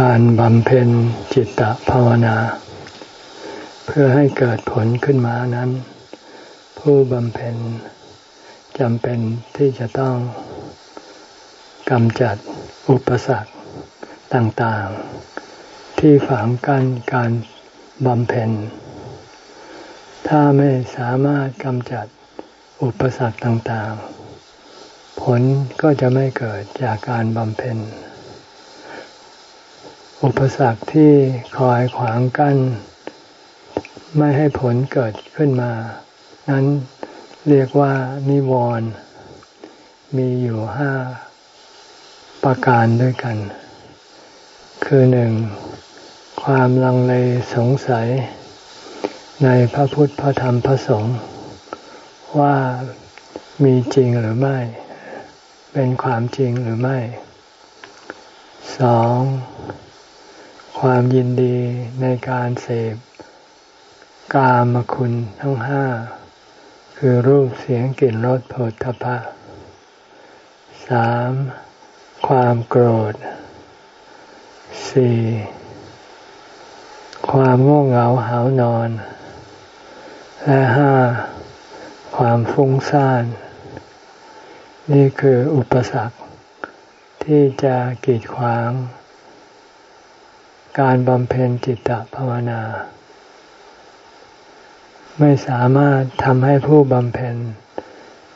การบำเพ็ญจิตตภาวนา เพื่อให้เกิดผลขึ้นมานั้น ผู้บำเพ็ญจำเป็นที่จะต้องกำจัดอุปสรรคต่างๆ ที่ฝังกั้นการบำเพ็ญ ถ้าไม่สามารถกำจัดอุปสรรคต่างๆ ผลก็จะไม่เกิดจากการบำเพ็ญ อุปสรรคที่คอยขวางกัน้น ไม่ให้ผลเกิดขึ้นมา นั้นเรียกว่านิวรณ์มีอยู่ห้าประการด้วยกัน คือหนึ่งความลังเลสงสัย ในพระพุทธพระธรรมพระสงฆ์ว่ามีจริงหรือไม่ เป็นความจริงหรือไม่สอง ความยินดีในการเสพกามคุณทั้งห้า คือรูปเสียงกลิ่นรสผลทพะสามความโกรธสี่ความง่วงเหงาหานอน และห้าความฟุ้งซ่าน นี่คืออุปสรรคที่จะกีดขวาง การบำเพ็ญจิตตภาวนา ไม่สามารถทำให้ผู้บำเพ็ญ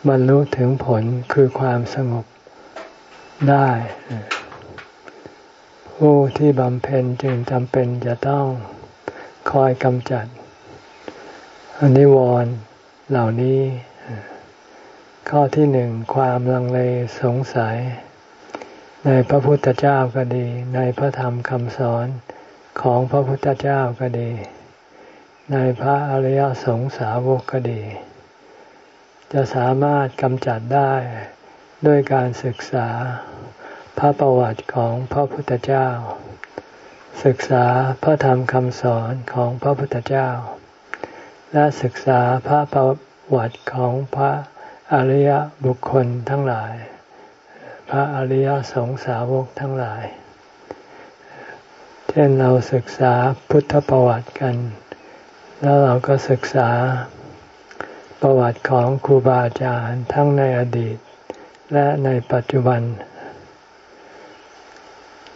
บรรลุถึงผลคือความสงบได้ ผู้ที่บำเพ็ญจึงจำเป็นจะต้องคอยกำจัดอนิวรณ์เหล่านี้ ข้อที่หนึ่งความลังเลสงสัย ในพระพุทธเจ้าก็ดี ในพระธรรมคำสอนของพระพุทธเจ้าก็ดี ในพระอริยสงสาวกก็ดี จะสามารถกำจัดได้ด้วยการศึกษาพระประวัติของพระพุทธเจ้า ศึกษาพระธรรมคำสอนของพระพุทธเจ้า และศึกษาพระประวัติของพระอริยบุคคลทั้งหลาย พระอริยสงสาวกทั้งหลาย เช่นเราศึกษาพุทธประวัติกัน แล้วเราก็ศึกษาประวัติของครูบาอาจารย์ทั้งในอดีต และในปัจจุบัน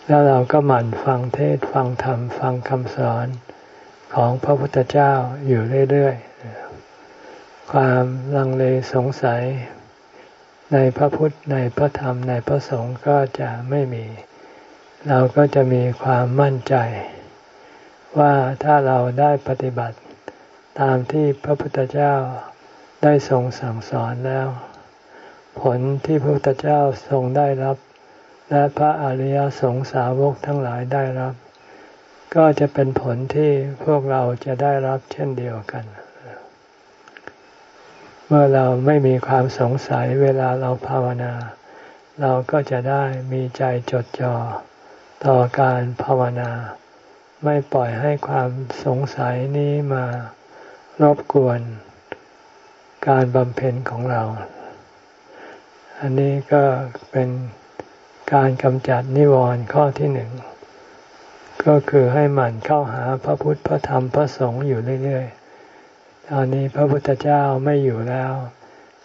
แล้วเราก็หมั่นฟังเทศฟังธรรม ฟังคำสอนของพระพุทธเจ้าอยู่เรื่อย ๆ ความลังเลสงสัย ในพระพุทธในพระธรรมในพระสงฆ์ก็จะไม่มี เราก็จะมีความมั่นใจ ว่าถ้าเราได้ปฏิบัติ ตามที่พระพุทธเจ้าได้ทรงสั่งสอนแล้ว ผลที่พระพุทธเจ้าทรงได้รับ และพระอริยสงสาวกทั้งหลายได้รับ ก็จะเป็นผลที่พวกเราจะได้รับเช่นเดียวกัน เมื่อเราไม่มีความสงสัยเวลาเราภาวนา เราก็จะได้มีใจจดจ่อต่อการภาวนา ไม่ปล่อยให้ความสงสัยนี้มารบกวน การบำเพ็ญของเรา อันนี้ก็เป็นการกำจัดนิวรณ์ข้อที่หนึ่งก็คือให้หมั่นเข้าหาพระพุทธพระธรรมพระสงฆ์อยู่เรื่อย ตอนนี้พระพุทธเจ้าไม่อยู่แล้ว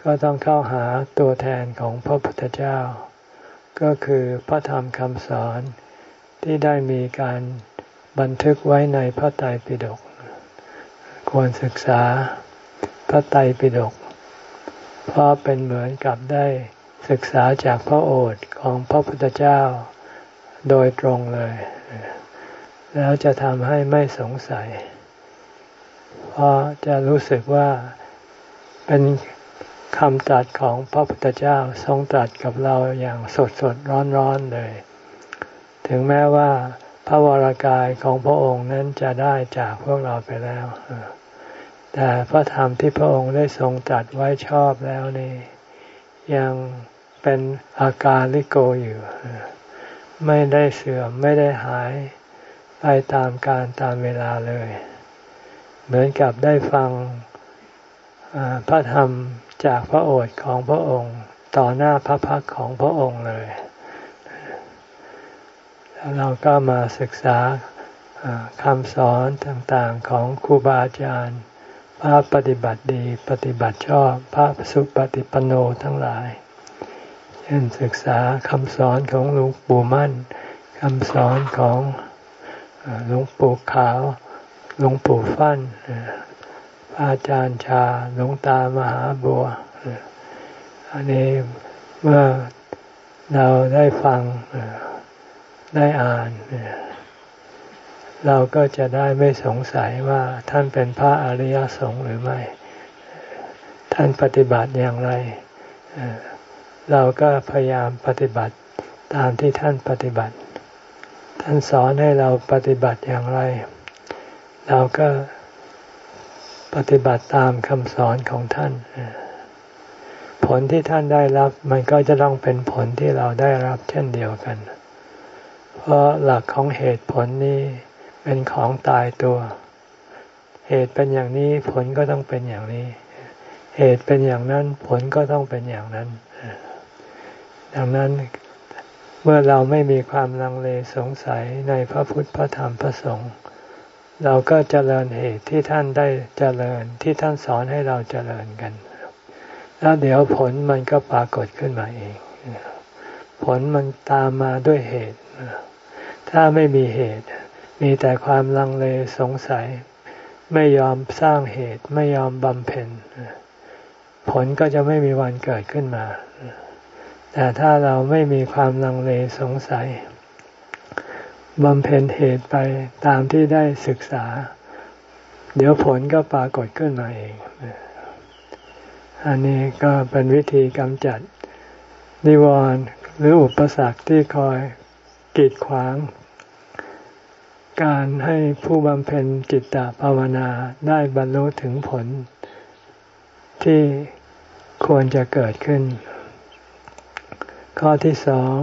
ก็ต้องเข้าหาตัวแทนของพระพุทธเจ้า ก็คือพระธรรมคำสอนที่ได้มีการบันทึกไว้ในพระไตรปิฎกควรศึกษาพระไตรปิฎกเพราะเป็นเหมือนกับได้ศึกษาจากพระโอษฐ์ของพระพุทธเจ้าโดยตรงเลย แล้วจะทำให้ไม่สงสัย เพราะจะรู้สึกว่าเป็นคำตรัสของพระพุทธเจ้าทรงตรัสกับเราอย่างสดสดร้อนร้อนเลย ถึงแม้ว่าพระวรากายของพระองค์นั้นจะได้จากพวกเราไปแล้ว แต่พระธรรมที่พระองค์ได้ทรงตรัสไว้ชอบแล้วนี่ยังเป็นอาการลิโกอยู่ ไม่ได้เสื่อมไม่ได้หายไปตามการตามเวลาเลย เหมือนกับได้ฟังพระธรรมจากพระโอษฐ์ของพระองค์ ต่อหน้าพระพักของพระองค์เลยถเราก็มาศึกษาคำสอนต่างๆของครูบาอาจารย์ พระปฏิบัติดีปฏิบัติชอบพระสุปฏิปโนทั้งหลายเช่นศึกษาคำสอนของหลวงปู่มั่นคำสอนของหลวงปู่ขาว หลวงปู่ฟั่นพระอาจารย์ชาหลวงตามหาบัว อันนี้เมื่อเราได้ฟังได้อ่านเราก็จะได้ไม่สงสัยว่าท่านเป็นพระอริยสงฆ์หรือไม่ ท่านปฏิบัติอย่างไร เราก็พยายามปฏิบัติตามที่ท่านปฏิบัติ ท่านสอนให้เราปฏิบัติอย่างไร เราก็ปฏิบัติตามคำสอนของท่าน ผลที่ท่านได้รับ มันก็จะต้องเป็นผลที่เราได้รับเช่นเดียวกัน เพราะหลักของเหตุผลนี้เป็นของตายตัว เหตุเป็นอย่างนี้ผลก็ต้องเป็นอย่างนี้ เหตุเป็นอย่างนั้นผลก็ต้องเป็นอย่างนั้น ดังนั้นเมื่อเราไม่มีความลังเลสงสัยในพระพุทธพระธรรมพระสงฆ์ เราก็เจริญเหตุที่ท่านได้เจริญที่ท่านสอนให้เราเจริญกัน แล้วเดี๋ยวผลมันก็ปรากฏขึ้นมาเอง ผลมันตามมาด้วยเหตุ ถ้าไม่มีเหตุ มีแต่ความลังเลสงสัย ไม่ยอมสร้างเหตุไม่ยอมบำเพ็ญผลก็จะไม่มีวันเกิดขึ้นมา แต่ถ้าเราไม่มีความลังเลสงสัย บำเพ็ญเหตุไปตามที่ได้ศึกษา เดี๋ยวผลก็ปรากฏขึ้นมาเอง อันนี้ก็เป็นวิธีกำจัด นิวรณ์หรืออุปสรรคที่คอยกีดขวาง การให้ผู้บำเพ็ญจิตตภาวนาได้บรรลุถึงผล ที่ควรจะเกิดขึ้น ข้อที่สอง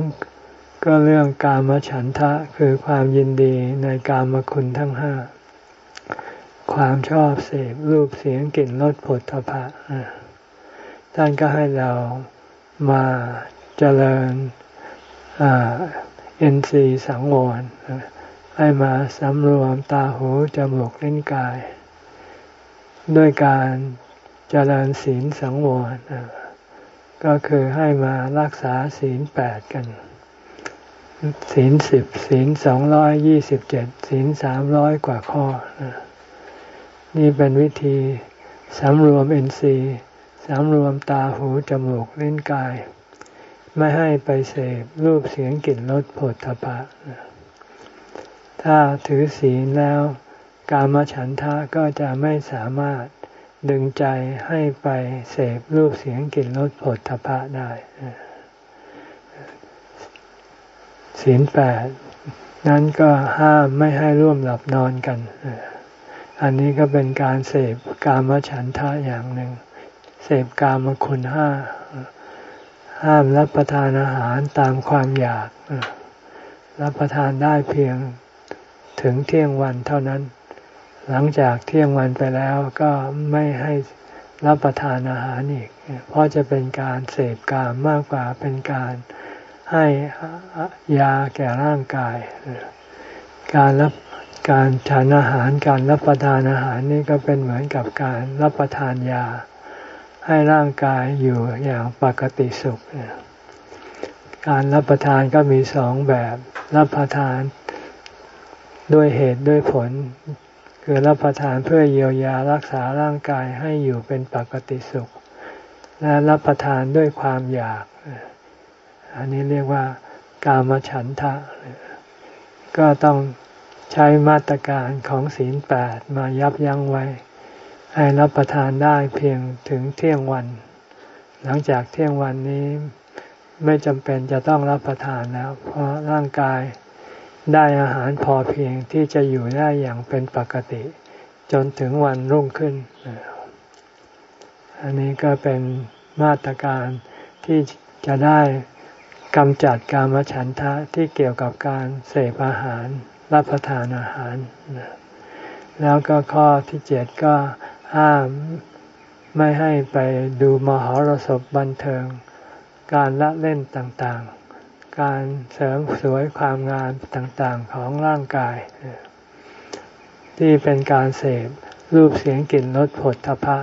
ก็เรื่องกามฉันทะคือความยินดีในกามคุณทั้งห้า ความชอบเสพรูปเสียงกลิ่นรสผลทพะท่านก็ให้เรามาเจริญเอ็นซีสังวรให้มาสำรวมตาหูจมูกลิ้นกาย ด้วยการเจริญศีลสังวรก็คือให้มารักษาศีลแปดกัน ศีลสิบศีลสองร้อยยี่สิบเจ็ดศีลสามร้อยกว่าข้อ นี่เป็นวิธีสำรวมเอ็นซีสำรวมตาหูจมูกลิ้นกาย ไม่ให้ไปเสพรูปเสียงกลิ่นรสผลทพะ ถ้าถือศีลแล้ว กามฉันทะก็จะไม่สามารถดึงใจให้ไปเสพรูปเสียงกลิ่นรสผลทพะได้ ศีลแปดนั้นก็ห้ามไม่ให้ร่วมหลับนอนกัน อันนี้ก็เป็นการเสพกามฉันทะอย่างหนึ่ง เสพกามคุณห้า ห้ามรับประทานอาหารตามความอยาก รับประทานได้เพียงถึงเที่ยงวันเท่านั้น หลังจากเที่ยงวันไปแล้วก็ไม่ให้รับประทานอาหารอีก เพราะจะเป็นการเสพกามมากกว่าเป็นการ ให้ยาแก่ร่างกาย การรับการทานอาหารการรับประทานอาหารนี่ก็เป็นเหมือนกับการรับประทานยา ให้ร่างกายอยู่อย่างปกติสุข การรับประทานก็มีสองแบบ รับประทานด้วยเหตุด้วยผล คือรับประทานเพื่อเยียวยารักษาร่างกายให้อยู่เป็นปกติสุข และรับประทานด้วยความอยาก อันนี้เรียกว่ากามฉันทะ ก็ต้องใช้มาตรการของศีลแปดมายับยั้งไว้ ให้รับประทานได้เพียงถึงเที่ยงวัน หลังจากเที่ยงวันนี้ไม่จำเป็นจะต้องรับประทานแล้ว เพราะร่างกายได้อาหารพอเพียงที่จะอยู่ได้อย่างเป็นปกติ จนถึงวันรุ่งขึ้น อันนี้ก็เป็นมาตรการที่จะได้ กำจัดการมฉันทะที่เกี่ยวกับการเสพอาหาร รับประทานอาหาร แล้วก็ข้อที่เจ็ดก็ห้ามไม่ให้ไปดูมหรสพบันเทิง การละเล่นต่างๆ การเสริมสวยความงามต่างๆของร่างกาย ที่เป็นการเสพรูปเสียงกลิ่นรสผลทพะ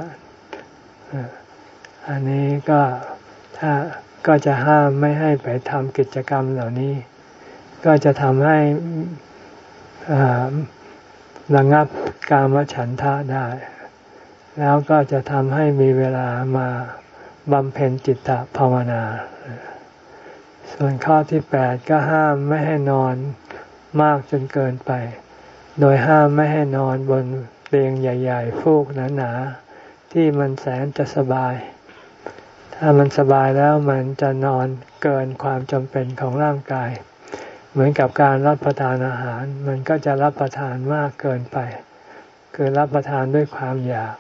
อันนี้ก็ถ้า ก็จะห้ามไม่ให้ไปทำกิจกรรมเหล่านี้ ก็จะทำให้ระงับกามฉันทะได้ แล้วก็จะทำให้มีเวลามาบำเพ็ญจิตตภาวนา ส่วนข้อที่แปดก็ห้ามไม่ให้นอนมากจนเกินไป โดยห้ามไม่ให้นอนบนเตียงใหญ่ ๆ ฟูกหนาๆที่มันแสนจะสบาย ถ้ามันสบายแล้วมันจะนอนเกินความจำเป็นของร่างกาย เหมือนกับการรับประทานอาหาร มันก็จะรับประทานมากเกินไป คือรับประทานด้วยความอยาก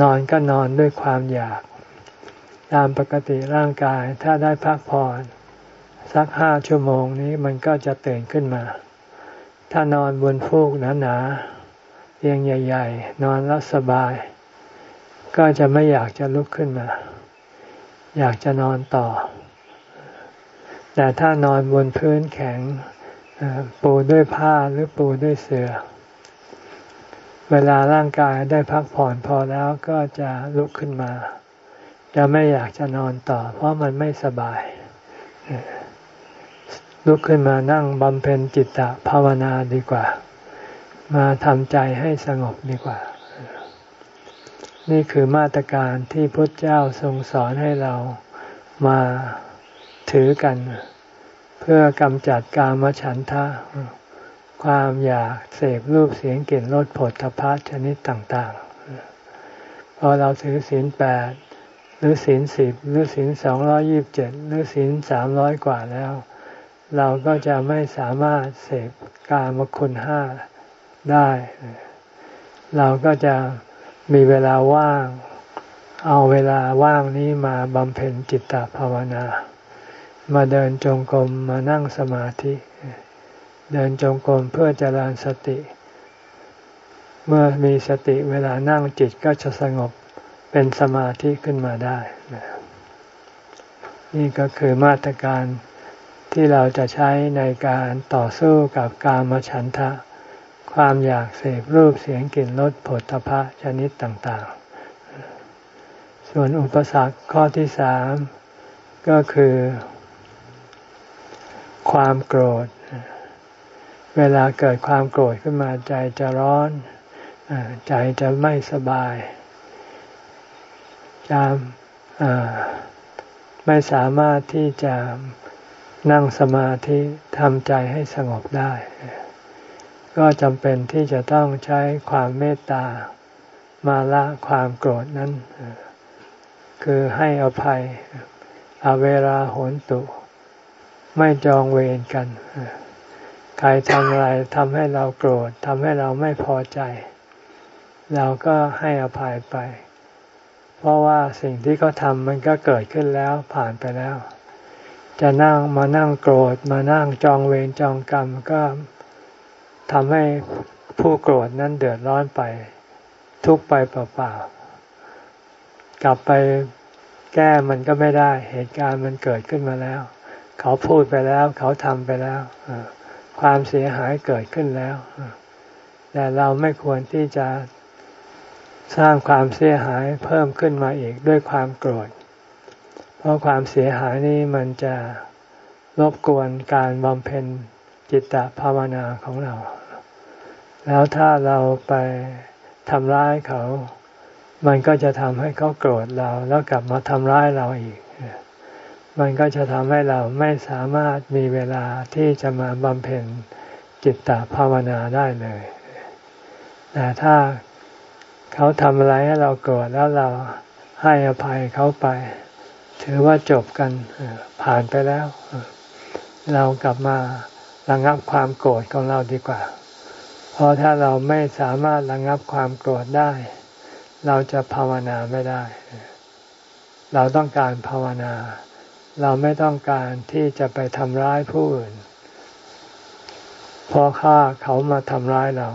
นอนก็นอนด้วยความอยาก ตามปกติร่างกายถ้าได้พักผ่อนสักห้าชั่วโมงนี้มันก็จะตื่นขึ้นมา ถ้านอนบนฟูกหนาๆเตียงใหญ่ ๆ นอนแล้วสบาย ก็จะไม่อยากจะลุกขึ้นมา อยากจะนอนต่อ แต่ถ้านอนบนพื้นแข็งปูด้วยผ้าหรือปูด้วยเสือ่อ เวลาร่างกายได้พักผ่อนพอแล้วก็จะลุกขึ้นมา จะไม่อยากจะนอนต่อ เพราะมันไม่สบาย ลุกขึ้นมานั่งบำเพ็ญจิตตภาวนาดีกว่า มาทำใจให้สงบดีกว่า นี่คือมาตรการที่พุทธเจ้าทรงสอนให้เรามาถือกัน เพื่อกำจัดกามฉันทะ ความอยากเสพรูปเสียงกลิ่นรสผลทพะชนิดต่างๆ พอเราถือศีลแปดหรือศีลสิบหรือศีลสองร้อยิบเจ็ดหรือศีลสามร้อยกว่าแล้ว เราก็จะไม่สามารถเสพกามคุณห้าได้ เราก็จะ มีเวลาว่าง เอาเวลาว่างนี้มาบำเพ็ญจิตตภาวนา มาเดินจงกรมมานั่งสมาธิ เดินจงกรมเพื่อเจริญสติ เมื่อมีสติเวลานั่งจิตก็จะสงบเป็นสมาธิขึ้นมาได้ นี่ก็คือมาตรการที่เราจะใช้ในการต่อสู้กับกามฉันทะ ความอยากเสพรูปเสียงกลิ่นรสผลพะชนิดต่างๆ ส่วนอุปสรรคข้อที่สามก็คือ ความโกรธ เวลาเกิดความโกรธขึ้นมาใจจะร้อนใจจะไม่สบายจะไม่สามารถที่จะนั่งสมาธิทำใจให้สงบได้ ก็จำเป็นที่จะต้องใช้ความเมตตามาละความโกรธนั้น คือให้อภัยอเวราโหนตุ ไม่จองเวรกัน ใครทำอะไรทำให้เราโกรธทำให้เราไม่พอใจ เราก็ให้อภัยไป เพราะว่าสิ่งที่เขาทำมันก็เกิดขึ้นแล้วผ่านไปแล้ว จะนั่งมานั่งโกรธมานั่งจองเวรจองกรรมก็ ทำให้ผู้โกรธนั้นเดือดร้อนไป ทุกไปเปล่าๆกลับไปแก้มันก็ไม่ได้ เหตุการณ์มันเกิดขึ้นมาแล้ว เขาพูดไปแล้ว เขาทำไปแล้วความเสียหายเกิดขึ้นแล้วแต่เราไม่ควรที่จะสร้างความเสียหายเพิ่มขึ้นมาอีกด้วยความโกรธ เพราะความเสียหายนี้มันจะรบกวนการบำเพ็ญ จิตตภาวนาของเรา แล้วถ้าเราไปทำร้ายเขา มันก็จะทำให้เขาโกรธเรา แล้วกลับมาทำร้ายเราอีก มันก็จะทำให้เราไม่สามารถมีเวลาที่จะมาบำเพ็ญจิตตภาวนาได้เลย แต่ถ้าเขาทำอะไรให้เราโกรธแล้วเราให้อภัยเขาไป ถือว่าจบกันผ่านไปแล้ว เรากลับมา ระงับความโกรธของเราดีกว่า เพราะถ้าเราไม่สามารถระงับความโกรธได้ เราจะภาวนาไม่ได้ เราต้องการภาวนา เราไม่ต้องการที่จะไปทำร้ายผู้อื่นเพราะข้าเขามาทำร้ายเรา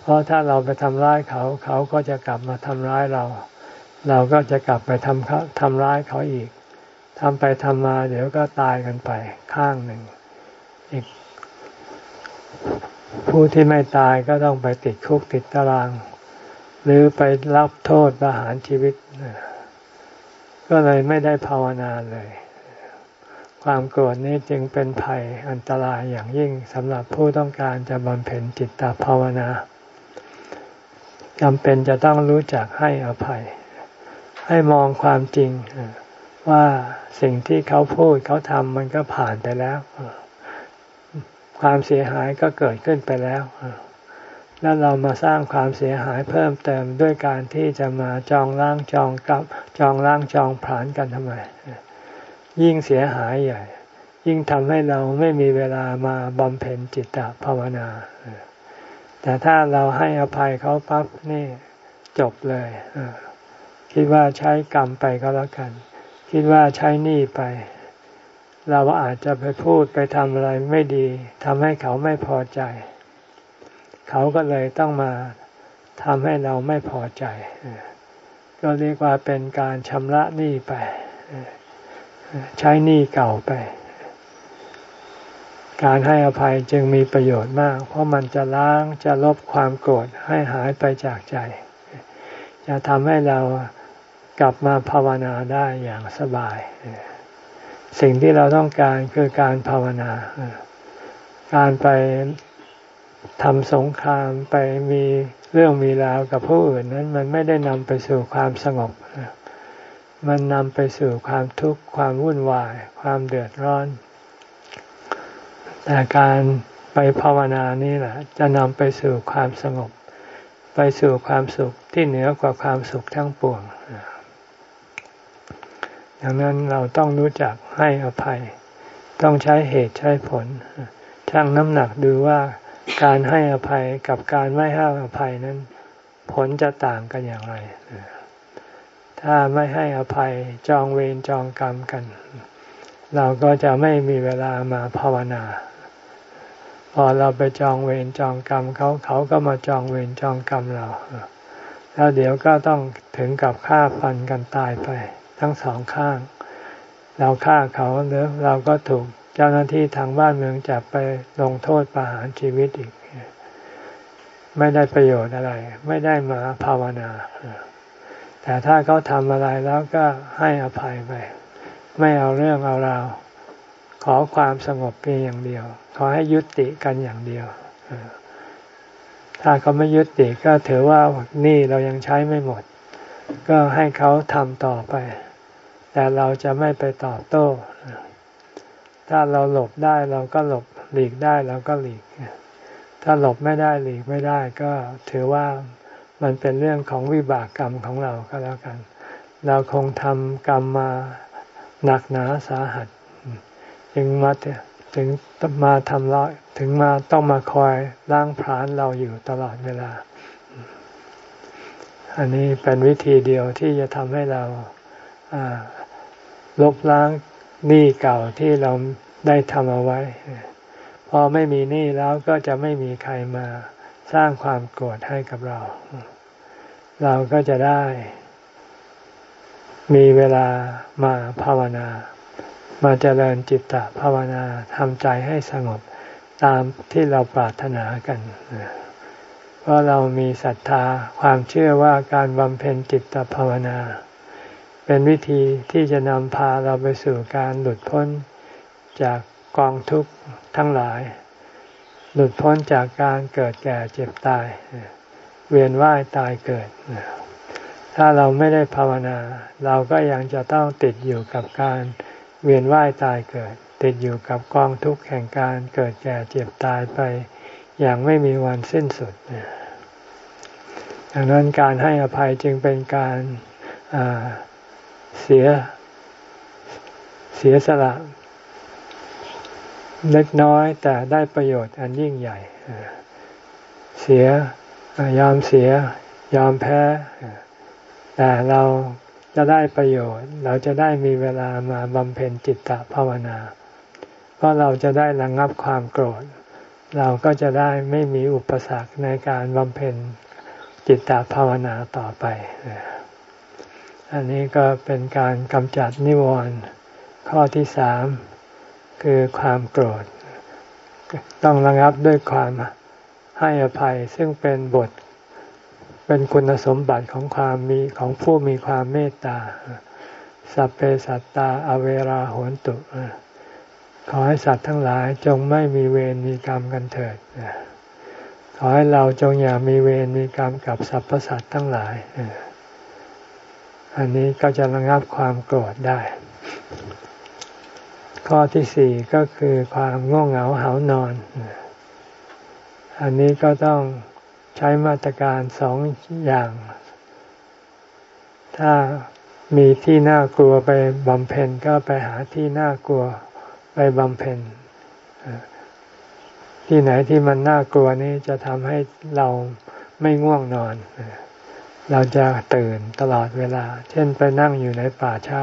เพราะถ้าเราไปทำร้ายเขา เขาก็จะกลับมาทำร้ายเรา เราก็จะกลับไปทำทำร้ายเขาอีกทำไปทำมาเดี๋ยวก็ตายกันไปข้างหนึ่ง อีก ผู้ที่ไม่ตายก็ต้องไปติดคุกติดตาราง หรือไปรับโทษประหารชีวิต ก็เลยไม่ได้ภาวนาเลย ความโกรธนี้จึงเป็นภัยอันตรายอย่างยิ่งสำหรับผู้ต้องการจะบำเพ็ญจิตตภาวนาจำเป็นจะต้องรู้จักให้อภัย ให้มองความจริงว่าสิ่งที่เขาพูดเขาทำมันก็ผ่านไปแล้ว ความเสียหายก็เกิดขึ้นไปแล้ว แล้วเรามาสร้างความเสียหายเพิ่มเติมด้วยการที่จะมาจองล้างจองกับจองล้างจองผลานกันทำไม ยิ่งเสียหายใหญ่ ยิ่งทำให้เราไม่มีเวลามาบำเพ็ญจิตตภาวนา แต่ถ้าเราให้อภัยเขาปั๊บนี่จบเลยคิดว่าใช้กรรมไปก็แล้วกัน คิดว่าใช้หนี้ไป เราอาจจะไปพูดไปทำอะไรไม่ดีทำให้เขาไม่พอใจ เขาก็เลยต้องมาทำให้เราไม่พอใจ ก็เรียกว่าเป็นการชำระหนี้ไป ใช้หนี้เก่าไป การให้อภัยจึงมีประโยชน์มาก เพราะมันจะล้างจะลบความโกรธให้หายไปจากใจ จะทำให้เรากลับมาภาวนาได้อย่างสบาย สิ่งที่เราต้องการคือการภาวนา การไปทำสงครามไปมีเรื่องมีราวกับผู้อื่นนั้น มันไม่ได้นำไปสู่ความสงบ มันนำไปสู่ความทุกข์ความวุ่นวาย ความเดือดร้อน แต่การไปภาวนานี่แหละ จะนำไปสู่ความสงบ ไปสู่ความสุขที่เหนือกว่าความสุขทั้งปวง ดังนั้นเราต้องรู้จักให้อภัย ต้องใช้เหตุใช้ผลชั่งน้ำหนักดูว่าการให้อภัยกับการไม่ให้อภัยนั้น ผลจะต่างกันอย่างไร ถ้าไม่ให้อภัยจองเวรจองกรรมกัน เราก็จะไม่มีเวลามาภาวนา พอเราไปจองเวรจองกรรมเขาเขาก็มาจองเวรจองกรรมเรา แล้วเดี๋ยวก็ต้องถึงกับฆ่าฟันกันตายไป ทั้งสองข้าง เราฆ่าเขาหรือเราก็ถูกเจ้าหน้าที่ทางบ้านเมืองจับไปลงโทษประหารชีวิตอีก ไม่ได้ประโยชน์อะไร ไม่ได้มาภาวนา แต่ถ้าเขาทำอะไรแล้วก็ให้อภัยไปไม่เอาเรื่องเอาราวขอความสงบเพียงอย่างเดียว ขอให้ยุติกันอย่างเดียว ถ้าเขาไม่ยุติก็ถือว่านี่เรายังใช้ไม่หมด ก็ให้เขาทำต่อไป แต่เราจะไม่ไปตอบโต้ ถ้าเราหลบได้เราก็หลบหลีกได้เราก็หลีก ถ้าหลบไม่ได้หลีกไม่ได้ ก็ถือว่ามันเป็นเรื่องของวิบากกรรมของเราก็แล้วกัน เราคงทำกรรมมาหนักหนาสาหัส จึงมาถึงมาทำร้ายถึงมาต้องมาคอยล้างผลาญเราอยู่ตลอดเวลา อันนี้เป็นวิธีเดียวที่จะทำให้เรา ลบล้างหนี้เก่าที่เราได้ทำเอาไว้ พอไม่มีหนี้แล้วก็จะไม่มีใครมาสร้างความโกรธให้กับเรา เราก็จะได้ มีเวลามาภาวนา มาเจริญจิตตภาวนาทำใจให้สงบตามที่เราปรารถนากันเพราะเรามีศรัทธาความเชื่อว่าการบำเพ็ญจิตตภาวนา เป็นวิธีที่จะนำพาเราไปสู่การหลุดพ้นจากกองทุกข์ทั้งหลาย หลุดพ้นจากการเกิดแก่เจ็บตาย เวียนว่ายตายเกิด ถ้าเราไม่ได้ภาวนา เราก็ยังจะต้องติดอยู่กับการเวียนว่ายตายเกิด ติดอยู่กับกองทุกข์แห่งการเกิดแก่เจ็บตายไป อย่างไม่มีวันสิ้นสุดดังนั้นการให้อภัยจึงเป็นการ เสีย เสียสละเล็กน้อยแต่ได้ประโยชน์อันยิ่งใหญ่ เสียยอมเสีย ยอมแพ้ แต่เราจะได้ประโยชน์ เราจะได้มีเวลามาบำเพ็ญจิตตภาวนา เพราะเราจะได้ระงงับความโกรธ เราก็จะได้ไม่มีอุปสรรคในการบำเพ็ญจิตตภาวนาต่อไป อันนี้ก็เป็นการกำจัดนิวรณ์ข้อที่สามคือความโกรธ ต้องระงับด้วยความให้อภัยซึ่งเป็นบท เป็นคุณสมบัติของความมีของผู้มีความเมตตา สัพเพสัตตาอเวราโหนตุ ขอให้สัตว์ทั้งหลายจงไม่มีเวรมีกรรมกันเถิด ขอให้เราจงอย่ามีเวรมีกรรมกับสรรพสัตว์ทั้งหลาย อันนี้ก็จะระงับความโกรธได้ ข้อที่สี่ก็คือความง่วงเหงาเหานอน อันนี้ก็ต้องใช้มาตรการสองอย่าง ถ้ามีที่น่ากลัวไปบำเพ็ญก็ไปหาที่น่ากลัวไปบำเพ็ญที่ไหนที่มันน่ากลัวนี้จะทำให้เราไม่ง่วงนอน เราจะตื่นตลอดเวลา เช่นไปนั่งอยู่ในป่าช้า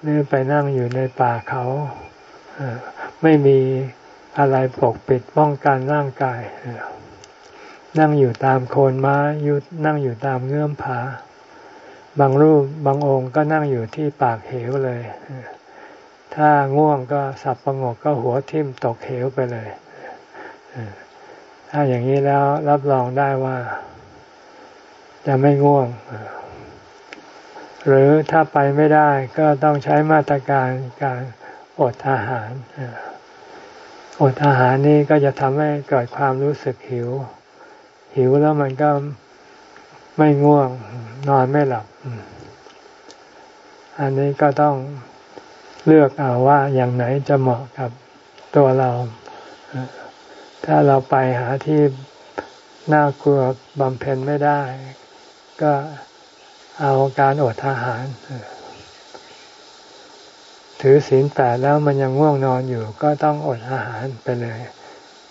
หรือไปนั่งอยู่ในป่าเขาไม่มีอะไรปกปิดป้องกันร่างกาย นั่งอยู่ตามโคนไม้ยุดนั่งอยู่ตามเงื่อมผา บางรูปบางองค์ก็นั่งอยู่ที่ปากเหวเลย ถ้าง่วงก็สับประงกก็หัวทิ่มตกเหวไปเลย ถ้าอย่างนี้แล้วรับรองได้ว่า จะไม่ง่วง หรือถ้าไปไม่ได้ก็ต้องใช้มาตรการการอดอาหารอดอาหารนี่ก็จะทำให้เกิดความรู้สึกหิว หิวแล้วมันก็ไม่ง่วง นอนไม่หลับ อันนี้ก็ต้องเลือกเอาว่าอย่างไหนจะเหมาะกับตัวเรา ถ้าเราไปหาที่น่ากลัวบำเพ็ญไม่ได้ ก็เอาการอดอาหาร ถือศีลแปดแล้วมันยังง่วงนอนอยู่ ก็ต้องอดอาหารไปเลย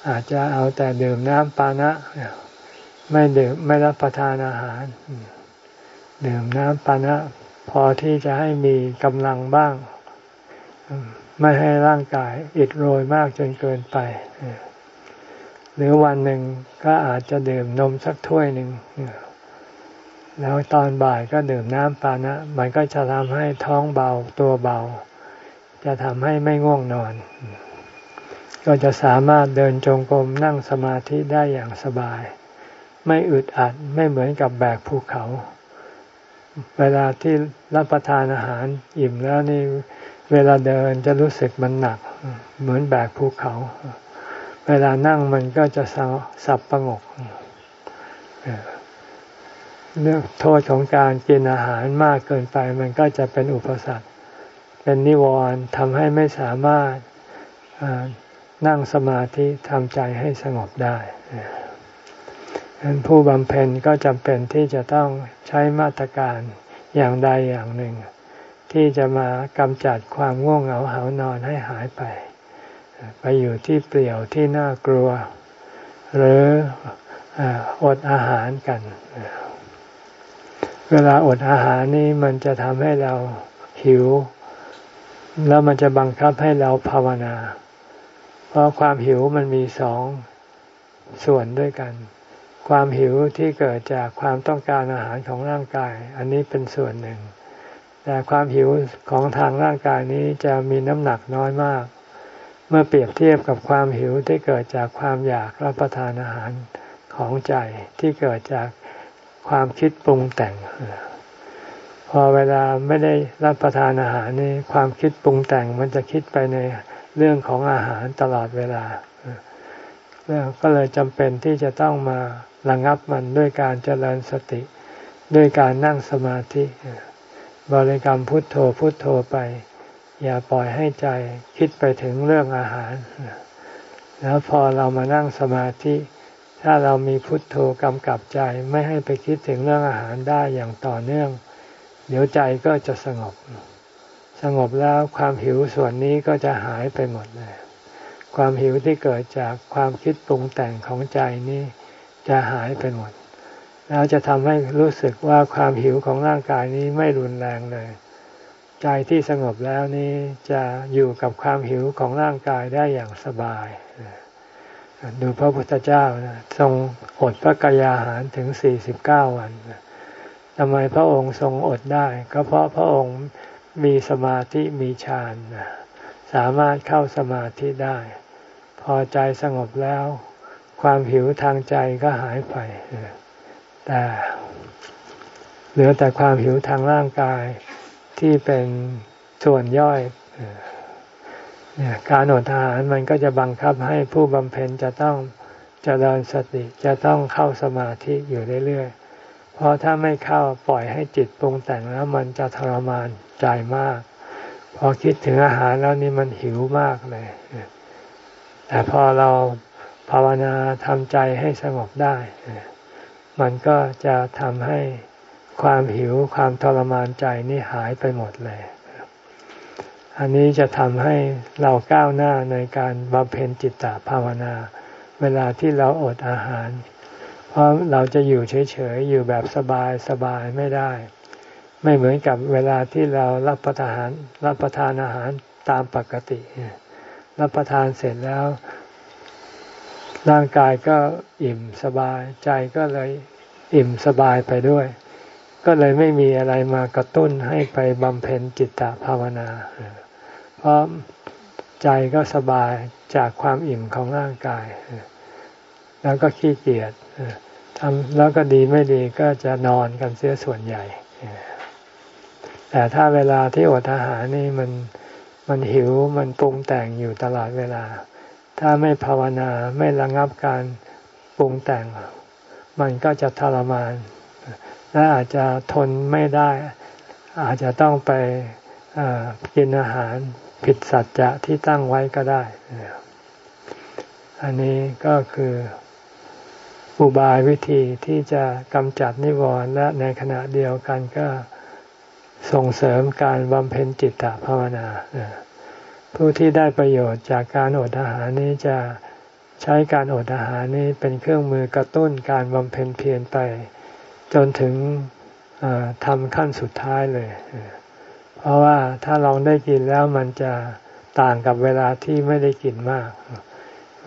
อาจจะเอาแต่ดื่มน้ำปานะ ไม่ดื่มไม่รับประทานอาหาร ดื่มน้ำปานะ พอที่จะให้มีกำลังบ้าง ไม่ให้ร่างกายอิดโรยมากจนเกินไป หรือวันหนึ่งก็อาจจะดื่มนมสักถ้วยหนึ่ง แล้วตอนบ่ายก็ดื่มน้ำปานะ มันก็จะทำให้ท้องเบาตัวเบา จะทำให้ไม่ง่วงนอน ก็จะสามารถเดินจงกรมนั่งสมาธิได้อย่างสบาย ไม่อึดอัดไม่เหมือนกับแบกภูเขา เวลาที่รับประทานอาหารอิ่มแล้วนี่เวลาเดินจะรู้สึกมันหนัก เหมือนแบกภูเขา เวลานั่งมันก็จะสับประงก เรื่องโทษของการกินอาหารมากเกินไป มันก็จะเป็นอุปสรรค เป็นนิวรณ์ทำให้ไม่สามารถนั่งสมาธิทำใจให้สงบได้ดังนั้นผู้บำเพ็ญก็จำเป็นที่จะต้องใช้มาตรการอย่างใดอย่างหนึ่ง ที่จะมากำจัดความง่วงเหงาหานอนให้หายไป ไปอยู่ที่เปลี่ยวที่น่ากลัว หรืออดอาหารกัน เวลาอดอาหารนี่มันจะทำให้เราหิว แล้วมันจะบังคับให้เราภาวนา เพราะความหิวมันมีสองส่วนด้วยกัน ความหิวที่เกิดจากความต้องการอาหารของร่างกาย อันนี้เป็นส่วนหนึ่ง แต่ความหิวของทางร่างกายนี้จะมีน้ำหนักน้อยมาก เมื่อเปรียบเทียบกับความหิวที่เกิดจากความอยากรับประทานอาหารของใจที่เกิดจาก ความคิดปรุงแต่ง พอเวลาไม่ได้รับประทานอาหารนี่ความคิดปรุงแต่งมันจะคิดไปในเรื่องของอาหารตลอดเวลาก็เลยจำเป็นที่จะต้องมาระงับมันด้วยการเจริญสติ ด้วยการนั่งสมาธิบริกรรมพุทโธพุทโธไป อย่าปล่อยให้ใจคิดไปถึงเรื่องอาหาร แล้วพอเรามานั่งสมาธิ ถ้าเรามีพุทโธกำกับใจไม่ให้ไปคิดถึงเรื่องอาหารได้อย่างต่อเนื่อง เดี๋ยวใจก็จะสงบ สงบแล้วความหิวส่วนนี้ก็จะหายไปหมดเลย ความหิวที่เกิดจากความคิดปรุงแต่งของใจนี้จะหายไปหมด แล้วจะทำให้รู้สึกว่าความหิวของร่างกายนี้ไม่รุนแรงเลย ใจที่สงบแล้วนี้จะอยู่กับความหิวของร่างกายได้อย่างสบาย ดูพระพุทธเจ้าทรงอดพระกายาหารถึงสี่สิบเก้าวันทำไมพระองค์ทรงอดได้ ก็เพราะพระองค์มีสมาธิมีฌานสามารถเข้าสมาธิได้ พอใจสงบแล้ว ความหิวทางใจก็หายไปแต่เหลือแต่ความหิวทางร่างกายที่เป็นส่วนย่อย การอดอาหารมันก็จะบังคับให้ผู้บำเพ็ญจะต้องเจริญสติจะต้องเข้าสมาธิอยู่เรื่อยๆ เพราะถ้าไม่เข้าปล่อยให้จิตปรุงแต่งแล้วมันจะทรมานใจมาก พอคิดถึงอาหารแล้วนี่มันหิวมากเลย แต่พอเราภาวนาทำใจให้สงบได้ มันก็จะทำให้ความหิวความทรมานใจนี่หายไปหมดเลย อันนี้จะทำให้เราก้าวหน้าในการบำเพ็ญจิตตภาวนา เวลาที่เราอดอาหาร เพราะเราจะอยู่เฉยๆ อยู่แบบสบายสบายไม่ได้ ไม่เหมือนกับเวลาที่เรารับประทานรับประทานอาหารตามปกติ รับประทานเสร็จแล้ว ร่างกายก็อิ่มสบายใจก็เลยอิ่มสบายไปด้วย ก็เลยไม่มีอะไรมากระตุ้นให้ไปบำเพ็ญจิตตภาวนา เพราะใจก็สบายจากความอิ่มของร่างกาย แล้วก็ขี้เกียจทำแล้วก็ดีไม่ดีก็จะนอนกันเสียส่วนใหญ่ แต่ถ้าเวลาที่อดอาหารนี่มันมันหิวมันปรุงแต่งอยู่ตลอดเวลา ถ้าไม่ภาวนาไม่ระงับการปรุงแต่ง มันก็จะทรมาน และอาจจะทนไม่ได้ อาจจะต้องไปกินอาหาร ผิดสัจจะที่ตั้งไว้ก็ได้ อันนี้ก็คืออุบายวิธีที่จะกำจัดนิวรณ์และในขณะเดียวกันก็ส่งเสริมการบำเพ็ญจิตตภาวนา ผู้ที่ได้ประโยชน์จากการอดอาหารนี้จะใช้การอดอาหารนี้เป็นเครื่องมือกระตุ้นการบำเพ็ญเพียรไป จนถึงทำขั้นสุดท้ายเลย เพราะว่าถ้าลองได้กินแล้วมันจะต่างกับเวลาที่ไม่ได้กินมาก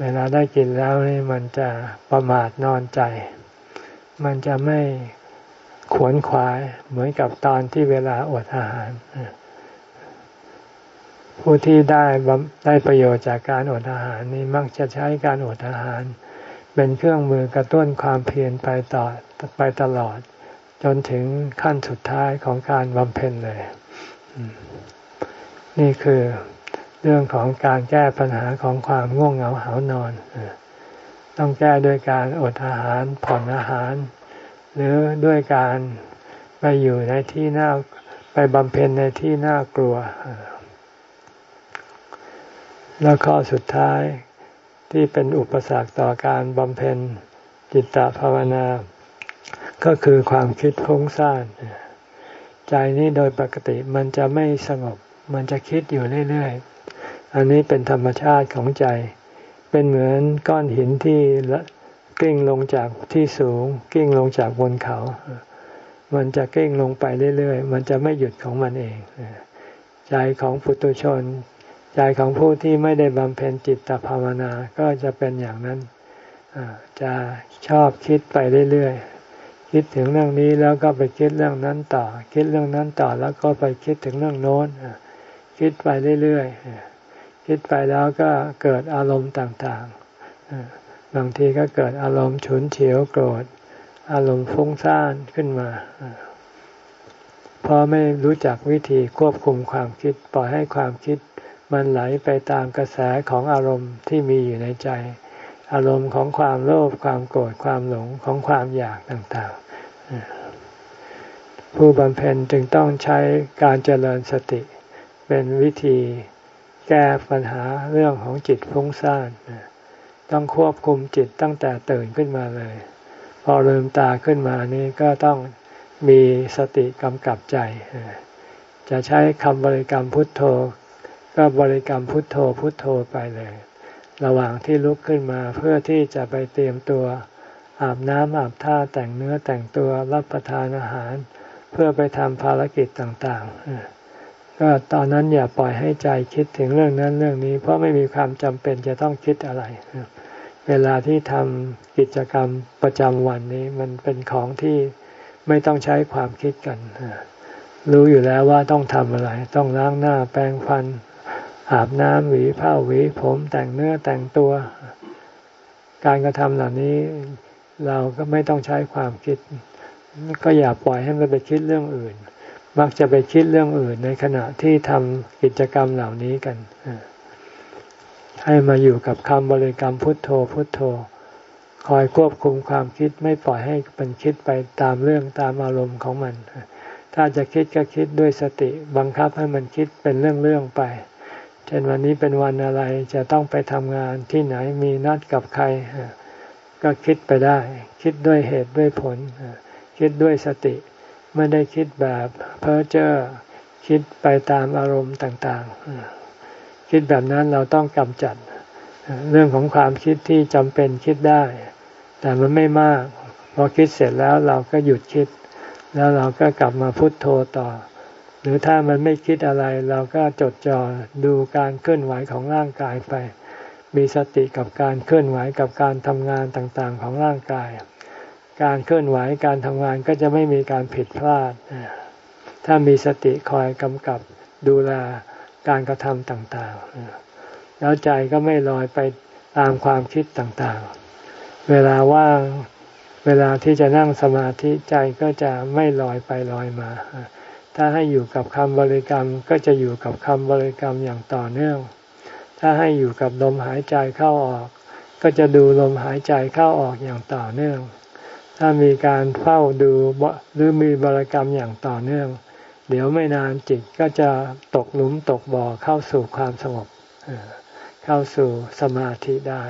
เวลาได้กินแล้วนี่มันจะประมาทนอนใจ มันจะไม่ขวนขวายเหมือนกับตอนที่เวลาอดอาหาร ผู้ที่ได้ได้ประโยชน์จากการอดอาหารนี่มักจะใช้การอดอาหาร เป็นเครื่องมือกระตุ้นความเพียรไปต่อไปตลอด จนถึงขั้นสุดท้ายของการบำเพ็ญเลย นี่คือเรื่องของการแก้ปัญหาของความง่วงเหงาหานอน ต้องแก้ด้วยการอดอาหารผ่อนอาหาร หรือด้วยการไปอยู่ในที่น่าไปบำเพ็ญในที่น่ากลัว แล้วข้อสุดท้ายที่เป็นอุปสรรคต่อการบำเพ็ญจิตตภาวนา ก็คือความคิดฟุ้งซ่าน ใจนี้โดยปกติมันจะไม่สงบ มันจะคิดอยู่เรื่อยๆ อันนี้เป็นธรรมชาติของใจ เป็นเหมือนก้อนหินที่กิ้งลงจากที่สูง กิ้งลงจากบนเขา มันจะกิ้งลงไปเรื่อยๆ มันจะไม่หยุดของมันเอง ใจของปุตุชน ใจของผู้ที่ไม่ได้บำเพ็ญจิตภาวนา ก็จะเป็นอย่างนั้นจะชอบคิดไปเรื่อยๆ คิดถึงเรื่องนี้แล้วก็ไปคิดเรื่องนั้นต่อ คิดเรื่องนั้นต่อแล้วก็ไปคิดถึงเรื่องโน้นคิดไปเรื่อยๆคิดไปแล้วก็เกิดอารมณ์ต่างๆบางทีก็เกิดอารมณ์ฉุนเฉียวโกรธ อารมณ์ฟุ้งซ่านขึ้นมาเพราะไม่รู้จักวิธีควบคุมความคิดปล่อยให้ความคิด มันไหลไปตามกระแสของอารมณ์ที่มีอยู่ในใจ อารมณ์ของความโลภความโกรธความหลงของความอยากต่าง ผู้บำเพ็ญจึงต้องใช้การเจริญสติ เป็นวิธีแก้ปัญหาเรื่องของจิตฟุ้งซ่านต้องควบคุมจิตตั้งแต่ตื่นขึ้นมาเลย พอลืมตาขึ้นมานี่ก็ต้องมีสติกำกับใจ จะใช้คำบริกรรมพุทโธ ก็บริกรรมพุทโธพุทโธไปเลย ระหว่างที่ลุกขึ้นมาเพื่อที่จะไปเตรียมตัว อาบน้ำอาบท่าแต่งเนื้อแต่งตัวรับประทานอาหาร เพื่อไปทำภารกิจต่างๆ ก็ตอนนั้นอย่าปล่อยให้ใจคิดถึงเรื่องนั้นเรื่องนี้ เพราะไม่มีความจำเป็นจะต้องคิดอะไร เวลาที่ทำกิจกรรมประจำวันนี้มันเป็นของที่ไม่ต้องใช้ความคิดกัน รู้อยู่แล้วว่าต้องทำอะไร ต้องล้างหน้าแปรงฟัน อาบน้ำหวีผ้าหวีผมแต่งเนื้อแต่งตัว การกระทำเหล่านี้ เราก็ไม่ต้องใช้ความคิด ก็อย่าปล่อยให้มันไปคิดเรื่องอื่น มักจะไปคิดเรื่องอื่นในขณะที่ทำกิจกรรมเหล่านี้กัน ให้มาอยู่กับคำบริกรรมพุทโธพุทโธ คอยควบคุมความคิดไม่ปล่อยให้มันคิดไปตามเรื่องตามอารมณ์ของมัน ถ้าจะคิดก็คิดด้วยสติบังคับให้มันคิดเป็นเรื่องๆไปเช่นวันนี้เป็นวันอะไรจะต้องไปทำงานที่ไหนมีนัดกับใคร ก็คิดไปได้ คิดด้วยเหตุด้วยผล คิดด้วยสติ ไม่ได้คิดแบบเพ้อเจ้อคิดไปตามอารมณ์ต่างๆ คิดแบบนั้นเราต้องกำจัด เรื่องของความคิดที่จำเป็นคิดได้ แต่มันไม่มาก พอคิดเสร็จแล้วเราก็หยุดคิด แล้วเราก็กลับมาพุโทโธต่อ หรือถ้ามันไม่คิดอะไร เราก็จดจ่อดูการเคลื่อนไหวของร่างกายไป มีสติกับการเคลื่อนไหวกับการทำงานต่างๆของร่างกาย การเคลื่อนไหวการทำงานก็จะไม่มีการผิดพลาด ถ้ามีสติคอยกำกับดูแลการกระทำต่างๆ แล้วใจก็ไม่ลอยไปตามความคิดต่างๆ เวลาว่างเวลาที่จะนั่งสมาธิใจก็จะไม่ลอยไปลอยมา ถ้าให้อยู่กับคำบริกรรมก็จะอยู่กับคำบริกรรมอย่างต่อเนื่อง ถ้าให้อยู่กับลมหายใจเข้าออก ก็จะดูลมหายใจเข้าออกอย่างต่อเนื่อง ถ้ามีการเฝ้าดูหรือมีบริกรรมอย่างต่อเนื่อง เดี๋ยวไม่นานจิตก็จะตกหลุมตกบ่อเข้าสู่ความสงบ เข้าสู่สมาธิได้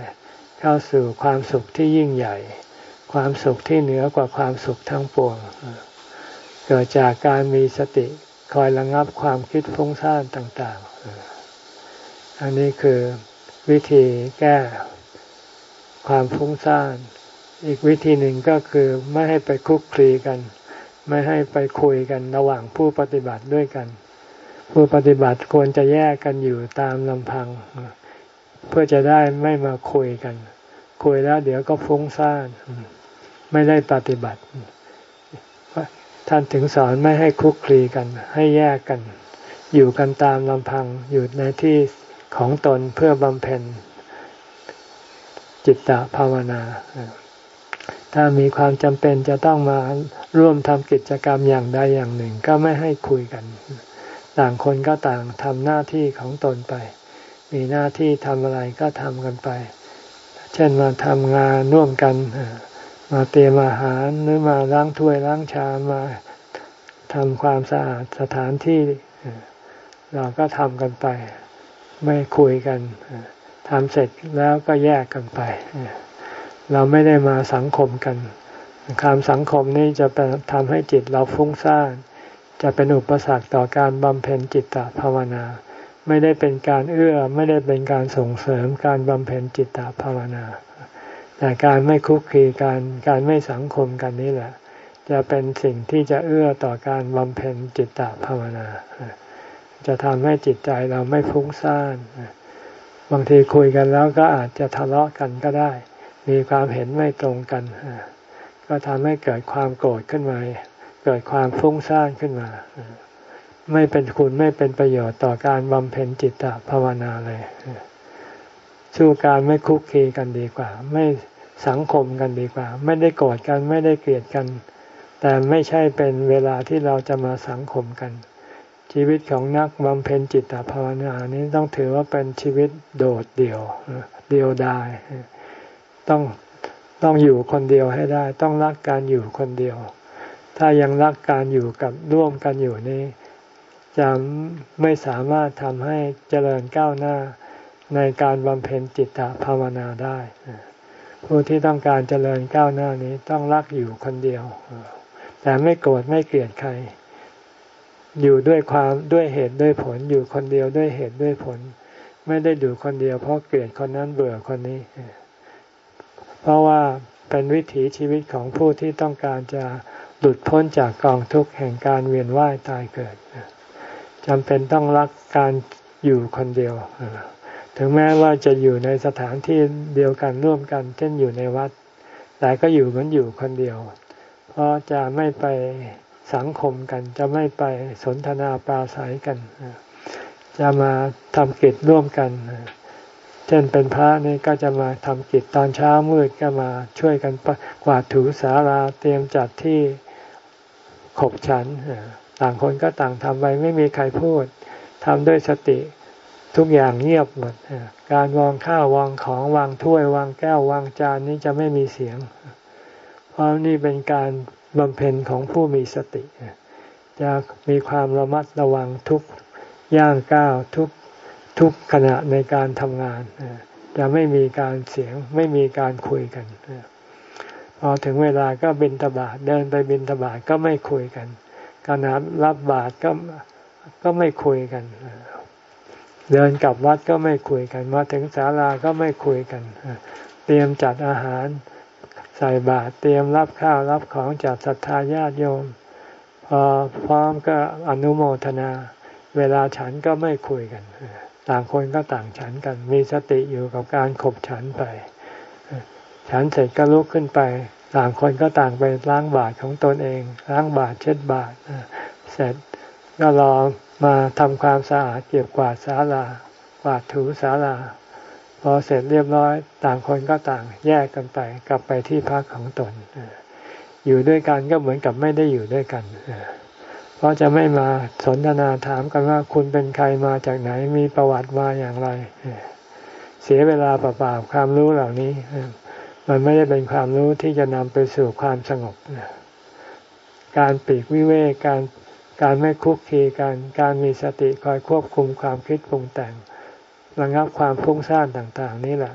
เข้าสู่ความสุขที่ยิ่งใหญ่ ความสุขที่เหนือกว่าความสุขทั้งปวง เกิดจากการมีสติคอยระงับความคิดฟุ้งซ่านต่างๆ อันนี้คือวิธีแก้ความฟุ้งซ่าน อีกวิธีหนึ่งก็คือไม่ให้ไปคุกคลีกัน ไม่ให้ไปคุยกันระหว่างผู้ปฏิบัติด้วยกัน ผู้ปฏิบัติควรจะแยกกันอยู่ตามลำพัง เพื่อจะได้ไม่มาคุยกัน คุยแล้วเดี๋ยวก็ฟุ้งซ่าน ไม่ได้ปฏิบัติ ท่านถึงสอนไม่ให้คุกคลีกัน ให้แยกกัน อยู่กันตามลำพังอยู่ในที่ ของตนเพื่อบำเพ็ญจิตตภาวนา ถ้ามีความจำเป็นจะต้องมาร่วมทำกิจกรรมอย่างใดอย่างหนึ่ง ก็ไม่ให้คุยกัน ต่างคนก็ต่างทำหน้าที่ของตนไป มีหน้าที่ทำอะไรก็ทำกันไป เช่นมาทำงานร่วมกันมาเตรียมอาหารหรือมาล้างถ้วยล้างชามมาทำความสะอาดสถานที่เราก็ทำกันไป ไม่คุยกันทำเสร็จแล้วก็แยกกันไป เราไม่ได้มาสังคมกันความสังคมนี้จะทำให้จิตเราฟุ้งซ่านจะเป็นอุปสรรคต่อการบำเพ็ญจิตตภาวนา ไม่ได้เป็นการเอื้อไม่ได้เป็นการส่งเสริมการบำเพ็ญจิตตภาวนา แต่การไม่คุกคีการการไม่สังคมกันนี่แหละ จะเป็นสิ่งที่จะเอื้อต่อการบำเพ็ญจิตตภาวนา จะทำให้จิตใจเราไม่ฟุ้งซ่านบางทีคุยกันแล้วก็อาจจะทะเลาะกันก็ได้ มีความเห็นไม่ตรงกัน ก็ทำให้เกิดความโกรธขึ้นมา เกิดความฟุ้งซ่านขึ้นมา ไม่เป็นคุณไม่เป็นประโยชน์ต่อการบำเพ็ญจิตตภาวนาเลย สู้การไม่คุกคีกันดีกว่า ไม่สังคมกันดีกว่า ไม่ได้โกรธกันไม่ได้เกลียดกัน แต่ไม่ใช่เป็นเวลาที่เราจะมาสังคมกัน ชีวิตของนักบำเพ็ญจิตตภาวนานี้ต้องถือว่าเป็นชีวิตโดดเดี่ยว เดียวดายต้องต้องอยู่คนเดียวให้ได้ ต้องรักการอยู่คนเดียว ถ้ายังรักการอยู่กับร่วมกันอยู่นี้จะไม่สามารถทำให้เจริญก้าวหน้าในการบำเพ็ญจิตตภาวนาได้ ผู้ที่ต้องการเจริญก้าวหน้านี้ต้องรักอยู่คนเดียว แต่ไม่โกรธไม่เกลียดใคร อยู่ด้วยความด้วยเหตุด้วยผล อยู่คนเดียวด้วยเหตุด้วยผล ไม่ได้อยู่คนเดียวเพราะเกลียดคนนั้นเบื่อคนนี้ เพราะว่าเป็นวิถีชีวิตของผู้ที่ต้องการจะหลุดพ้นจากกองทุกข์แห่งการเวียนว่ายตายเกิดจำเป็นต้องรักการอยู่คนเดียวถึงแม้ว่าจะอยู่ในสถานที่เดียวกันร่วมกันเช่นอยู่ในวัด แต่ก็อยู่เหมือนอยู่คนเดียว เพราะจะไม่ไป สังคมกัน จะไม่ไปสนทนาปราศัยกัน จะมาทำกิจร่วมกัน เช่นเป็นพระนี่ก็จะมาทำกิจตอนเช้ามืดก็มาช่วยกันกวาดถูสาราเตรียมจัดที่ขบฉัน ต่างคนก็ต่างทำไปไม่มีใครพูดทำด้วยสติทุกอย่างเงียบหมด การวางข้าววางของวางถ้วยวางแก้ววางจานนี้จะไม่มีเสียง เพราะนี่เป็นการ บำเพ็ญของผู้มีสติ จะมีความระมัดระวังทุกย่างก้าวทุกทุกขณะในการทำงาน จะไม่มีการเสียงไม่มีการคุยกันพอถึงเวลาก็บินตบาทเดินไปบินตบาทก็ไม่คุยกันขณะรับบาตรก็ก็ไม่คุยกัน เดินกลับวัดก็ไม่คุยกัน มาถึงศาลาก็ไม่คุยกัน เตรียมจัดอาหาร ใส่บาตรเตรียมรับข้าวรับของจากศรัทธาญาติโยม พอพร้อมก็อนุโมทนา เวลาฉันก็ไม่คุยกัน ต่างคนก็ต่างฉันกัน มีสติอยู่กับการขบฉันไป ฉันเสร็จก็ลุกขึ้นไป ต่างคนก็ต่างไปล้างบาตรของตนเอง ล้างบาตรเช็ดบาตรเสร็จก็รอมาทำความสะอาดเก็บกวาดศาลากวาดถูศาลา พอเสร็จเรียบร้อยต่างคนก็ต่างแยกกันไป กลับไปที่พักของตน อยู่ด้วยกันก็เหมือนกับไม่ได้อยู่ด้วยกันเพราะจะไม่มาสนทนาถามกันว่าคุณเป็นใครมาจากไหนมีประวัติมาอย่างไร เสียเวลาเปล่าๆความรู้เหล่านี้ มันไม่ได้เป็นความรู้ที่จะนำไปสู่ความสงบการปีกวิเวกการการไม่คุกคีกันการมีสติคอยควบคุมความคิดปรุงแต่ง ระงับความฟุ้งซ่านต่างๆ นี่แหละ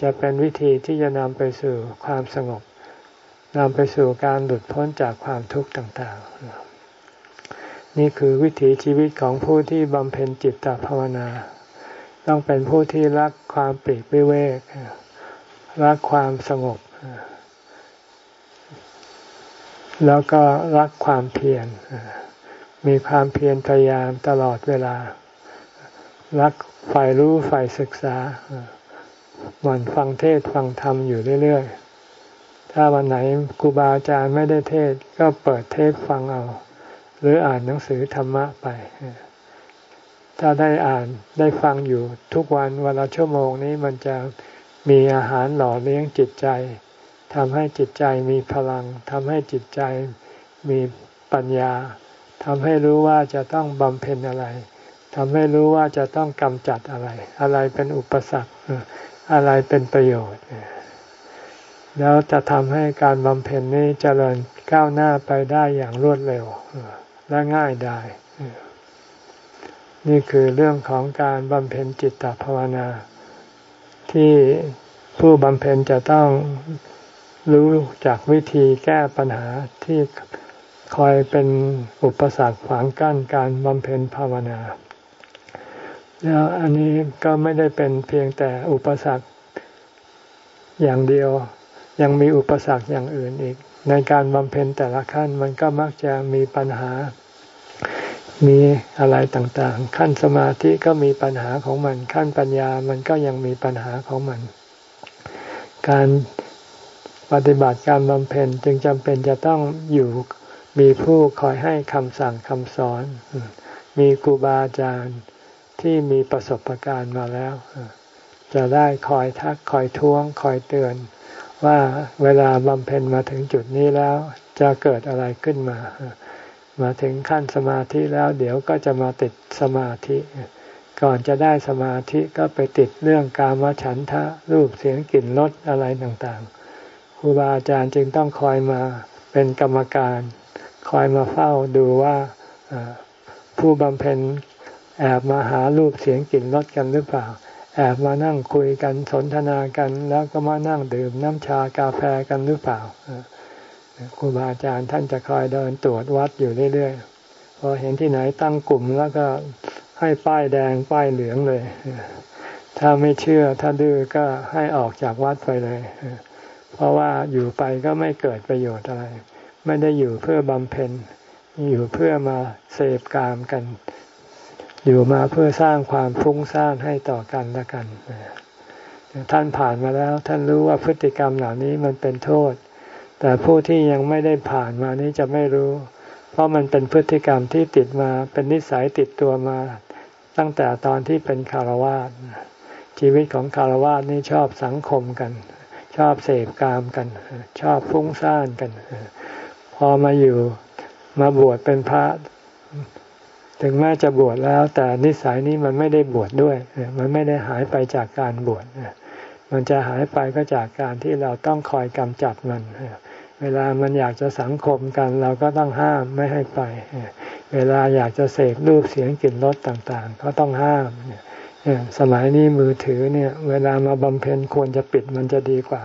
จะเป็นวิธีที่จะนำไปสู่ความสงบนำไปสู่การหลุดพ้นจากความทุกข์ต่างๆ นี่คือวิถีชีวิตของผู้ที่บำเพ็ญจิตตภาวนา ต้องเป็นผู้ที่รักความปลีกวิเวกรักความสงบ แล้วก็รักความเพียรมีความเพียรพยายามตลอดเวลา รักฝ่ายรู้ฝ่ายศึกษาหมั่นฟังเทศฟังธรรมอยู่เรื่อยๆ ถ้าวันไหนครูบาอาจารย์ไม่ได้เทศก็เปิดเทศฟังเอา หรืออ่านหนังสือธรรมะไปถ้าได้อ่านได้ฟังอยู่ทุกวันวันละชั่วโมงนี้มันจะมีอาหารหล่อเลี้ยงจิตใจทำให้จิตใจมีพลังทำให้จิตใจมีปัญญาทำให้รู้ว่าจะต้องบำเพ็ญอะไร ทำให้รู้ว่าจะต้องกำจัดอะไร อะไรเป็นอุปสรรคอะไรเป็นประโยชน์ แล้วจะทำให้การบำเพ็ญนี้เจริญก้าวหน้าไปได้อย่างรวดเร็วและง่ายได้ นี่คือเรื่องของการบำเพ็ญจิตตภาวนา ที่ผู้บำเพ็ญจะต้องรู้จากวิธีแก้ปัญหาที่คอยเป็นอุปสรรคขวางกั้นการบำเพ็ญภาวนา แล้วอันนี้ก็ไม่ได้เป็นเพียงแต่อุปสรรคอย่างเดียว ยังมีอุปสรรคอย่างอื่นอีก ในการบำเพ็ญแต่ละขั้นมันก็มักจะมีปัญหา มีอะไรต่างๆ ขั้นสมาธิก็มีปัญหาของมัน ขั้นปัญญามันก็ยังมีปัญหาของมัน การปฏิบัติการบำเพ็ญจึงจำเป็นจะต้องอยู่มีผู้คอยให้คำสั่งคำสอน มีครูบาอาจารย์ ที่มีประสบการณ์มาแล้ว จะได้คอยทักคอยท้วงคอยเตือน ว่าเวลาบำเพ็ญมาถึงจุดนี้แล้ว จะเกิดอะไรขึ้นมา มาถึงขั้นสมาธิแล้วเดี๋ยวก็จะมาติดสมาธิ ก่อนจะได้สมาธิก็ไปติดเรื่องกามฉันทะรูปเสียงกลิ่นรสอะไรต่างๆครูบาอาจารย์จึงต้องคอยมาเป็นกรรมการ คอยมาเฝ้าดูว่าผู้บำเพ็ญ แอบมาหารูปเสียงกลิ่นรสกันหรือเปล่า แอบมานั่งคุยกันสนทนากันแล้วก็มานั่งดื่มน้ำชากาแฟกันหรือเปล่าครูบาอาจารย์ท่านจะคอยเดินตรวจวัดอยู่เรื่อยๆพอเห็นที่ไหนตั้งกลุ่มแล้วก็ให้ป้ายแดงป้ายเหลืองเลย ถ้าไม่เชื่อถ้าดื้อก็ให้ออกจากวัดไปเลย เพราะว่าอยู่ไปก็ไม่เกิดประโยชน์อะไร ไม่ได้อยู่เพื่อบำเพ็ญ อยู่เพื่อมาเสพกามกัน อยู่มาเพื่อสร้างความฟุ้งซ่านให้ต่อกันและกัน ท่านผ่านมาแล้ว ท่านรู้ว่าพฤติกรรมเหล่านี้มันเป็นโทษ แต่ผู้ที่ยังไม่ได้ผ่านมานี้จะไม่รู้ เพราะมันเป็นพฤติกรรมที่ติดมาเป็นนิสัยติดตัวมา ตั้งแต่ตอนที่เป็นคารวาสชีวิตของคารวาสนี่ชอบสังคมกัน ชอบเสพกามกัน ชอบฟุ้งซ่านกัน พอมาอยู่มาบวชเป็นพระ ถึงแม้จะบวชแล้ว แต่นิสัยนี้มันไม่ได้บวชดด้วย มันไม่ได้หายไปจากการบวชมันจะหายไปก็จากการที่เราต้องคอยกำจัดมัน เวลามันอยากจะสังคมกัน เราก็ต้องห้ามไม่ให้ไป เวลาอยากจะเสพรูปเสียงกลิ่นรสต่างๆ ก็ต้องห้ามสมัยนี้มือถือเนี่ย เวลามาบำเพ็ญควรจะปิดมันจะดีกว่า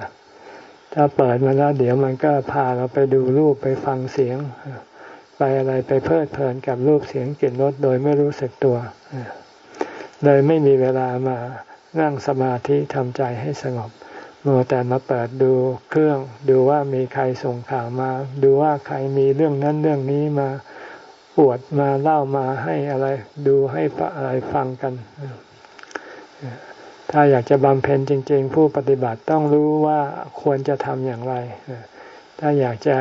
ถ้าเปิดมาแล้วเดี๋ยวมันก็พาเราไปดูรูปไปฟังเสียง ไปอะไรไปเพลิดเพลินกับรูปเสียงกลิ่นรสโดยไม่รู้สึกตัว เลยไม่มีเวลามานั่งสมาธิทำใจให้สงบมัวแต่มาเปิดดูเครื่อง ดูว่ามีใครส่งข่าวมา ดูว่าใครมีเรื่องนั้นเรื่องนี้มาปวดมาเล่ามาให้อะไร ดูให้อะไรฟังกัน ถ้าอยากจะบำเพ็ญจริง ๆ ผู้ปฏิบัติต้องรู้ว่าควรจะทำอย่างไร ถ้าอยากจะ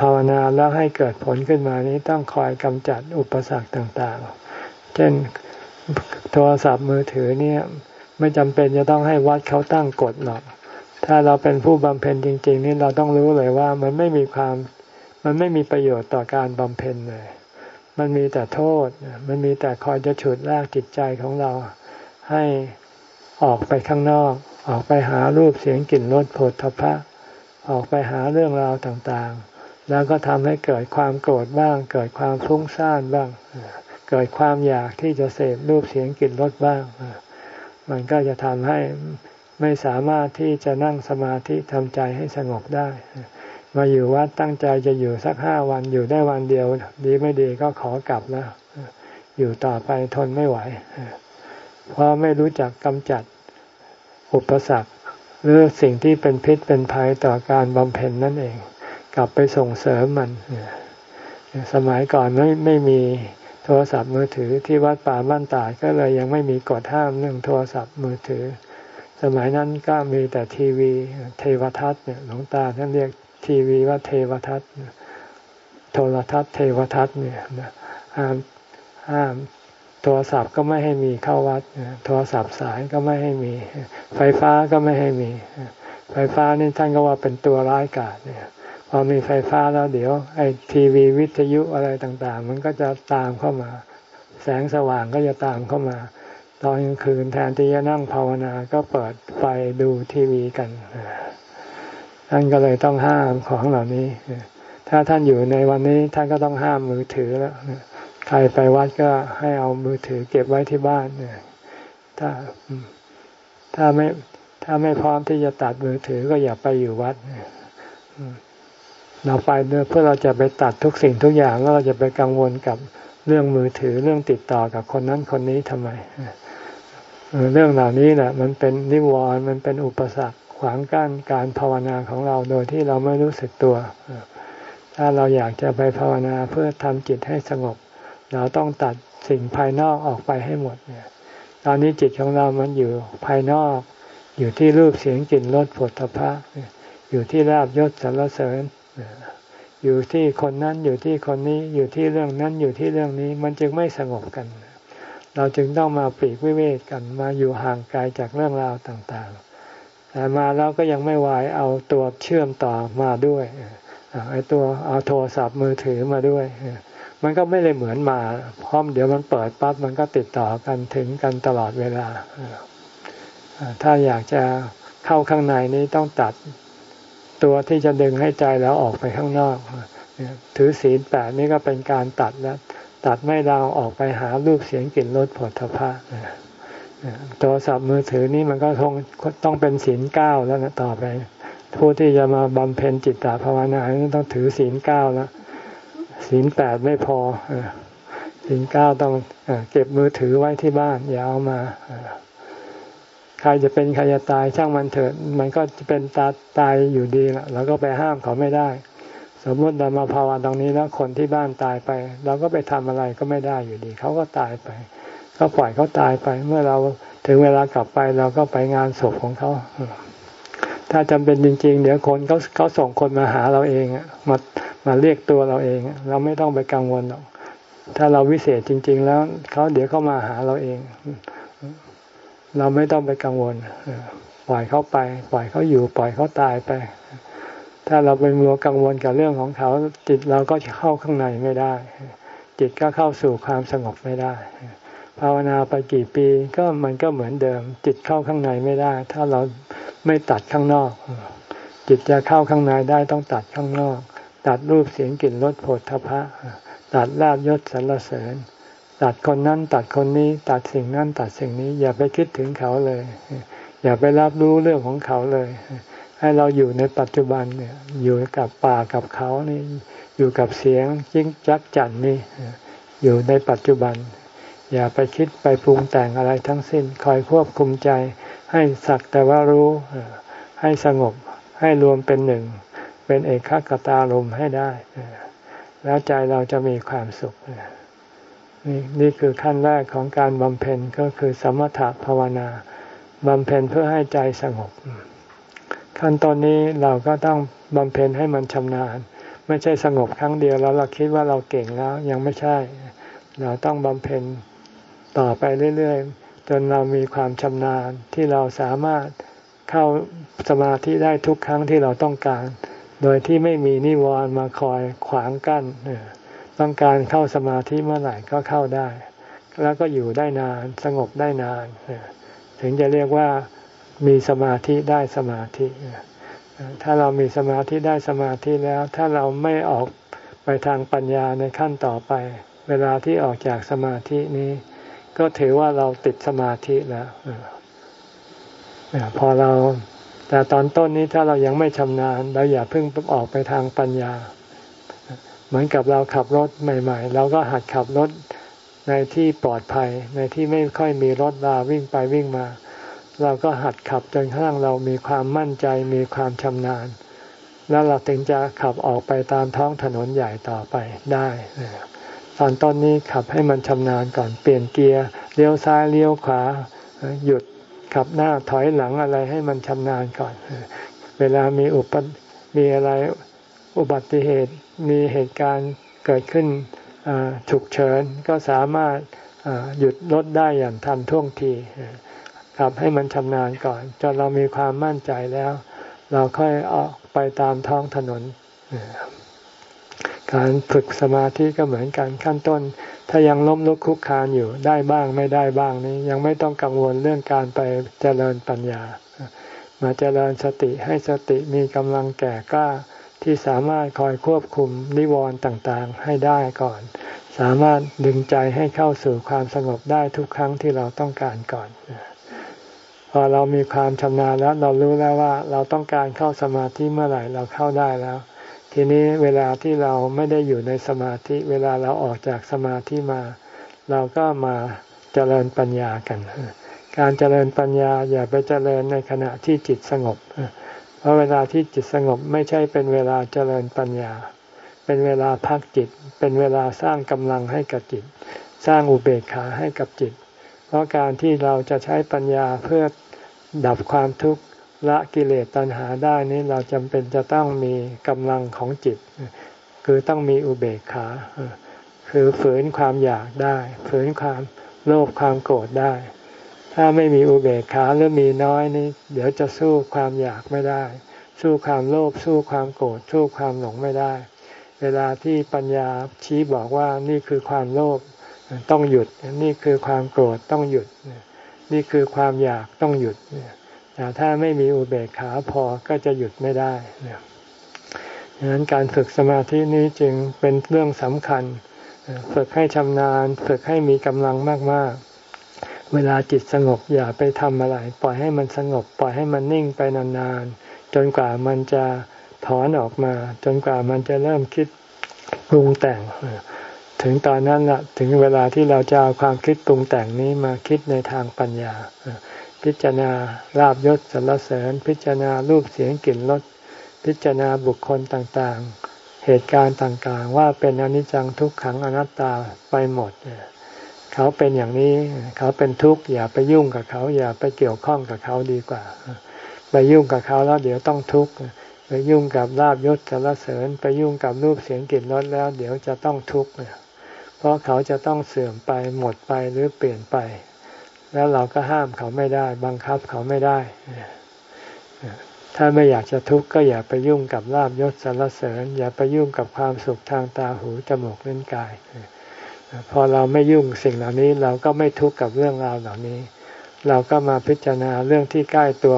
ภาวนาแล้วให้เกิดผลขึ้นมานี้ต้องคอยกำจัดอุปสรรคต่างๆ เช่นโทรศัพท์มือถือเนี่ยไม่จำเป็นจะต้องให้วัดเขาตั้งกฎหรอก ถ้าเราเป็นผู้บำเพ็ญจริง ๆ นี่เราต้องรู้เลยว่ามันไม่มีความ มันไม่มีประโยชน์ต่อการบำเพ็ญเลย มันมีแต่โทษ มันมีแต่คอยจะฉุดลากจิตใจของเราให้ออกไปข้างนอก ออกไปหารูปเสียงกลิ่นรสโผฏฐพะ ออกไปหาเรื่องราวต่างๆ แล้วก็ทำให้เกิดความโกรธบ้าง เกิดความฟุ้งซ่านบ้าง เกิดความอยากที่จะเสพรูปเสียงกลิ่นรสบ้าง มันก็จะทำให้ไม่สามารถที่จะนั่งสมาธิทำใจให้สงบได้ มาอยู่วัดตั้งใจจะอยู่สักห้าวันอยู่ได้วันเดียว ดีไม่ดีก็ขอกลับแล้ว อยู่ต่อไปทนไม่ไหว เพราะไม่รู้จักกำจัดอุปสรรค หรือสิ่งที่เป็นพิษเป็นภัยต่อการบำเพ็ญนั่นเอง กลับไปส่งเสริมมัน สมัยก่อนไม่ไม่มีโทรศัพท์มือถือที่วัดป่าบ้านตาดก็เลยยังไม่มีกฎห้ามเรื่องโทรศัพท์มือถือ สมัยนั้นก็มีแต่ทีวีเทวทัศน์เนี่ยหลวงตาท่านเรียกทีวีว่าเทวทัศน์โทรทัศน์เทวทัศน์เนี่ยห้ามห้ามโทรศัพท์ก็ไม่ให้มีเข้าวัด โทรศัพท์สายก็ไม่ให้มี ไฟฟ้าก็ไม่ให้มี ไฟฟ้านี่ท่านก็ว่าเป็นตัวร้ายกาจเนี่ย พอมีไฟฟ้าแล้วเดี๋ยวไอ้ทีวีวิทยุอะไรต่างๆ มันก็จะตามเข้ามา แสงสว่างก็จะตามเข้ามา ตอนกลางคืนแทนที่จะนั่งภาวนาก็เปิดไฟดูทีวีกันท่านก็เลยต้องห้ามของเหล่านี้ ถ้าท่านอยู่ในวันนี้ท่านก็ต้องห้ามมือถือแล้วใครไปวัดก็ให้เอามือถือเก็บไว้ที่บ้านถ้าถ้าไม่ถ้าไม่พร้อมที่จะตัดมือถือก็อย่าไปอยู่วัด เราไปเพื่อเราจะไปตัดทุกสิ่งทุกอย่างแล้วเราจะไปกังวลกับเรื่องมือถือเรื่องติดต่อกับคนนั้นคนนี้ทำไมเรื่องเหล่านี้แหละมันเป็นนิวรณ์มันเป็นอุปสรรคขวางกั้นการภาวนาของเราโดยที่เราไม่รู้สึกตัว ถ้าเราอยากจะไปภาวนาเพื่อทำจิตให้สงบ เราต้องตัดสิ่งภายนอกออกไปให้หมดเนี่ยตอนนี้จิตของเรามันอยู่ภายนอก อยู่ที่รูปเสียงกลิ่นรสผลตภะอยู่ที่ราบยศสรรเสริญ อยู่ที่คนนั้นอยู่ที่คนนี้อยู่ที่เรื่องนั้นอยู่ที่เรื่องนี้มันจึงไม่สงบกัน เราจึงต้องมาปีกวิเวกกันมาอยู่ห่างไกลจากเรื่องราวต่างๆ แต่มาแล้วก็ยังไม่วายเอาตัวเชื่อมต่อมาด้วยไอ้ตัวเอาโทรศัพท์มือถือมาด้วย มันก็ไม่เลยเหมือนมาพร้อมเดี๋ยวมันเปิดปั๊บมันก็ติดต่อกันถึงกันตลอดเวลา ถ้าอยากจะเข้าข้างในนี้ต้องตัด ตัวที่จะดึงให้ใจแล้วออกไปข้างนอก ถือศีลแปดนี่ก็เป็นการตัดแล้วตัดไม่เราออกไปหารูปเสียงกลิ่นรสผลทพะโทรศัพท์มือถือนี่มันก็ต้องต้องเป็นศีลเก้าแล้วนะต่อไป ผู้ที่จะมาบำเพ็ญจิตตภาวนาต้องถือศีลเก้าแล้วศีลแปดไม่พอศีลเก้าต้องเก็บมือถือไว้ที่บ้านอย่าเอามา ใครจะเป็นใครจะตายช่างมันเถิด มันก็จะเป็นตาตายอยู่ดีละเราก็ไปห้ามเขาไม่ได้ สมมติเรามาภาวนาตรงนี้แล้วคนที่บ้านตายไป เราก็ไปทำอะไรก็ไม่ได้อยู่ดี เขาก็ตายไปก็ปล่อยเขาตายไป เมื่อเราถึงเวลากลับไปเราก็ไปงานศพของเขาถ้าจำเป็นจริง ๆ เดี๋ยวคนเขาเขาส่งคนมาหาเราเองมามาเรียกตัวเราเอง เราไม่ต้องไปกังวลหรอกถ้าเราวิเศษจริง ๆ แล้วเขาเดี๋ยวเขามาหาเราเอง เราไม่ต้องไปกังวลปล่อยเขาไป ปล่อยเขาอยู่ ปล่อยเขาตายไป ถ้าเราไปมัวกังวลกับเรื่องของเขา จิตเราก็จะเข้าข้างในไม่ได้ จิตก็เข้าสู่ความสงบไม่ได้ ภาวนาไปกี่ปีก็มันก็เหมือนเดิม จิตเข้าข้างในไม่ได้ ถ้าเราไม่ตัดข้างนอก จิตจะเข้าข้างในได้ต้องตัดข้างนอก ตัดรูปเสียงกลิ่นรสโผฏฐพะตัดลาบยศสรรเสริญ ตัดคนนั้นตัดคนนี้ตัดสิ่งนั้นตัดสิ่งนี้ อย่าไปคิดถึงเขาเลย อย่าไปรับรู้เรื่องของเขาเลย ให้เราอยู่ในปัจจุบันเนี่ยอยู่กับป่ากับเขานี่อยู่กับเสียงจิ้งจักจันนี่อยู่ในปัจจุบัน อย่าไปคิดไปปรุงแต่งอะไรทั้งสิ้น คอยควบคุมใจ ให้สักแต่ว่ารู้ให้สงบให้รวมเป็นหนึ่ง เป็นเอกขตารมให้ได้ แล้วใจเราจะมีความสุข นี่นี่คือขั้นแรกของการบำเพ็ญก็คือสมถะภาวนาบำเพ็ญเพื่อให้ใจสงบ ขั้นตอนนี้เราก็ต้องบำเพ็ญให้มันชำนาญ ไม่ใช่สงบครั้งเดียวแล้วเราคิดว่าเราเก่งแล้วยังไม่ใช่ เราต้องบำเพ็ญต่อไปเรื่อยๆ จนเรามีความชำนาญที่เราสามารถเข้าสมาธิได้ทุกครั้งที่เราต้องการ โดยที่ไม่มีนิวรณ์มาคอยขวางกั้น ต้องการเข้าสมาธิเมื่อไหร่ก็เข้าได้ แล้วก็อยู่ได้นานสงบได้นาน ถึงจะเรียกว่ามีสมาธิได้สมาธิถ้าเรามีสมาธิได้สมาธิแล้ว ถ้าเราไม่ออกไปทางปัญญาในขั้นต่อไป เวลาที่ออกจากสมาธินี้ ก็ถือว่าเราติดสมาธิแล้วพอเราแต่ตอนต้นนี้ถ้าเรายังไม่ชำนาญเราอย่าเพิ่งออกไปทางปัญญา เหมือนกับเราขับรถใหม่ ๆ เราก็หัดขับรถในที่ปลอดภัย ในที่ไม่ค่อยมีรถราวิ่งไปวิ่งมา เราก็หัดขับจนกระทั่งเรามีความมั่นใจมีความชำนาญ แล้วเราถึงจะขับออกไปตามท้องถนนใหญ่ต่อไปได้ตอนต้นนี้ขับให้มันชำนาญก่อนเปลี่ยนเกียร์เลี้ยวซ้ายเลี้ยวขวาหยุดขับหน้าถอยหลังอะไรให้มันชำนาญก่อน เวลามีอุปมีอะไรอุบัติเหตุ มีเหตุการณ์เกิดขึ้นฉุกเฉินก็สามารถหยุดรถได้อย่างทันท่วงทีขับให้มันชำนาญก่อน จนเรามีความมั่นใจแล้ว เราค่อยออกไปตามท้องถนน การฝึกสมาธิก็เหมือนกันขั้นต้น ถ้ายังล้มลุกคุกคานอยู่ได้บ้างไม่ได้บ้างนี้ยังไม่ต้องกังวลเรื่องการไปเจริญปัญญา มาเจริญสติให้สติมีกำลังแก่กล้า ที่สามารถคอยควบคุมนิวรณ์ต่างๆ ให้ได้ก่อน สามารถดึงใจให้เข้าสู่ความสงบได้ทุกครั้งที่เราต้องการก่อนพอเรามีความชำนาญแล้วเรารู้แล้วว่าเราต้องการเข้าสมาธิเมื่อไหร่เราเข้าได้แล้ว ทีนี้เวลาที่เราไม่ได้อยู่ในสมาธิ เวลาเราออกจากสมาธิมา เราก็มาเจริญปัญญากัน การเจริญปัญญาอย่าไปเจริญในขณะที่จิตสงบ ราะเวลาที่จิตสงบไม่ใช่เป็นเวลาเจริญปัญญา เป็นเวลาพักจิต เป็นเวลาสร้างกำลังให้กับจิต สร้างอุเบกขาให้กับจิต เพราะการที่เราจะใช้ปัญญาเพื่อดับความทุกข์ละกิเลสตัณหาได้นี้เราจำเป็นจะต้องมีกำลังของจิต คือต้องมีอุเบกขา คือฝืนความอยากได้ ฝืนความโลภความโกรธได้ ถ้าไม่มีอุเบกขาหรือมีน้อยนี้เดี๋ยวจะสู้ความอยากไม่ได้ สู้ความโลภสู้ความโกรธสู้ความหลงไม่ได้ เวลาที่ปัญญาชี้บอกว่านี่คือความโลภต้องหยุด นี่คือความโกรธต้องหยุด นี่คือความอยากต้องหยุดแต่ถ้าไม่มีอุเบกขาพอก็จะหยุดไม่ได้ดังนั้นการฝึกสมาธินี้จึงเป็นเรื่องสำคัญ ฝึกให้ชำนาญ ฝึกให้มีกำลังมากๆ เวลาจิตสงบอย่าไปทำอะไร ปล่อยให้มันสงบ ปล่อยให้มันนิ่งไปนานๆ จนกว่ามันจะถอนออกมา จนกว่ามันจะเริ่มคิดปรุงแต่ง ถึงตอนนั้นละถึงเวลาที่เราจะเอาความคิดปรุงแต่งนี้มาคิดในทางปัญญา พิจารณาลาบยศสรรเสริญ พิจารณารูปเสียงกลิ่นรสพิจารณาบุคคลต่างๆ เหตุการณ์ต่างๆ ว่าเป็นอนิจจังทุกขังอนัตตาไปหมดเขาเป็นอย่างนี้เขาเป็นทุกข์อย่าไปยุ่งกับเขา อย่าไปเกี่ยวข้องกับเขาดีกว่า ไปยุ่งกับเขาแล้วเดี๋ยวต้องทุกข์ไปยุ่งกับลาบยศสารเสริญ ไปยุ่งกับรูปเสียงกลิ่นรสแล้ว เดี๋ยวจะต้องทุกข์เพราะเขาจะต้องเสื่อมไปหมดไปหรือเปลี่ยนไป แล้วเราก็ห้ามเขาไม่ได้ บังคับเขาไม่ได้ถ้าไม่อยากจะทุกข์ก็อย่าไปยุ่งกับลาบยศสารเสริญ อย่าไปยุ่งกับความสุขทางตาหูจมูกเลิ้นกาย พอเราไม่ยุ่งสิ่งเหล่านี้เราก็ไม่ทุกข์กับเรื่องราวเหล่านี้ เราก็มาพิจารณาเรื่องที่ใกล้ตัว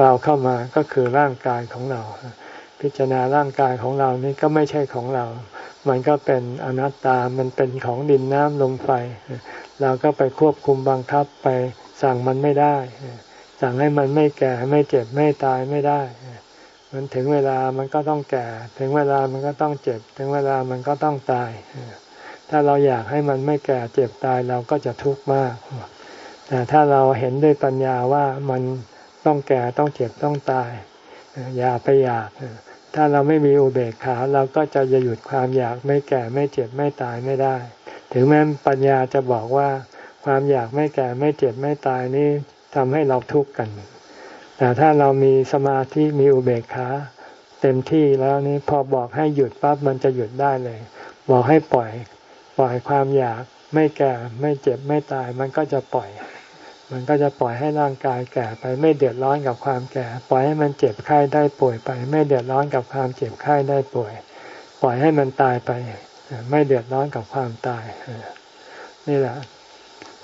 เราเข้ามาก็คือร่างกายของเรา พิจารณาร่างกายของเรานี่ก็ไม่ใช่ของเรา มันก็เป็นอนัตตา มันเป็นของดินน้ำลมไฟ เราก็ไปควบคุมบังคับไปสั่งมันไม่ได้ สั่งให้มันไม่แก่ไม่เจ็บไม่ตายไม่ได้ มันถึงเวลามันก็ต้องแก่ ถึงเวลามันก็ต้องเจ็บ ถึงเวลามันก็ต้องตาย ถ้าเราอยากให้มันไม่แก่เจ็บตายเราก็จะทุกข์มาก แต่ถ้าเราเห็นด้วยปัญญาว่ามันต้องแก่ต้องเจ็บต้องตาย อย่าไปอยาก ถ้าเราไม่มีอุเบกขาเราก็จะหยุดความอยากไม่แก่ไม่เจ็บไม่ตายไม่ได้ ถึงแม้ปัญญาจะบอกว่าความอยากไม่แก่ไม่เจ็บไม่ตายนี้ทำให้เราทุกข์กัน แต่ถ้าเรามีสมาธิมีอุเบกขาเต็มที่แล้วนี้พอบอกให้หยุดปั๊บมันจะหยุดได้เลย บอกให้ปล่อย ปล่อยความอยากไม่แก่ไม่เจ็บไม่ตาย มันก็จะปล่อย มันก็จะปล่อยให้ร่างกายแก่ไปไม่เดือดร้อนกับความแก่ ปล่อยให้มันเจ็บไข้ได้ป่วยไป ไม่เดือดร้อนกับความเจ็บไข้ได้ป่วย ปล่อยให้มันตายไป ไม่เดือดร้อนกับความตายนี่แหละ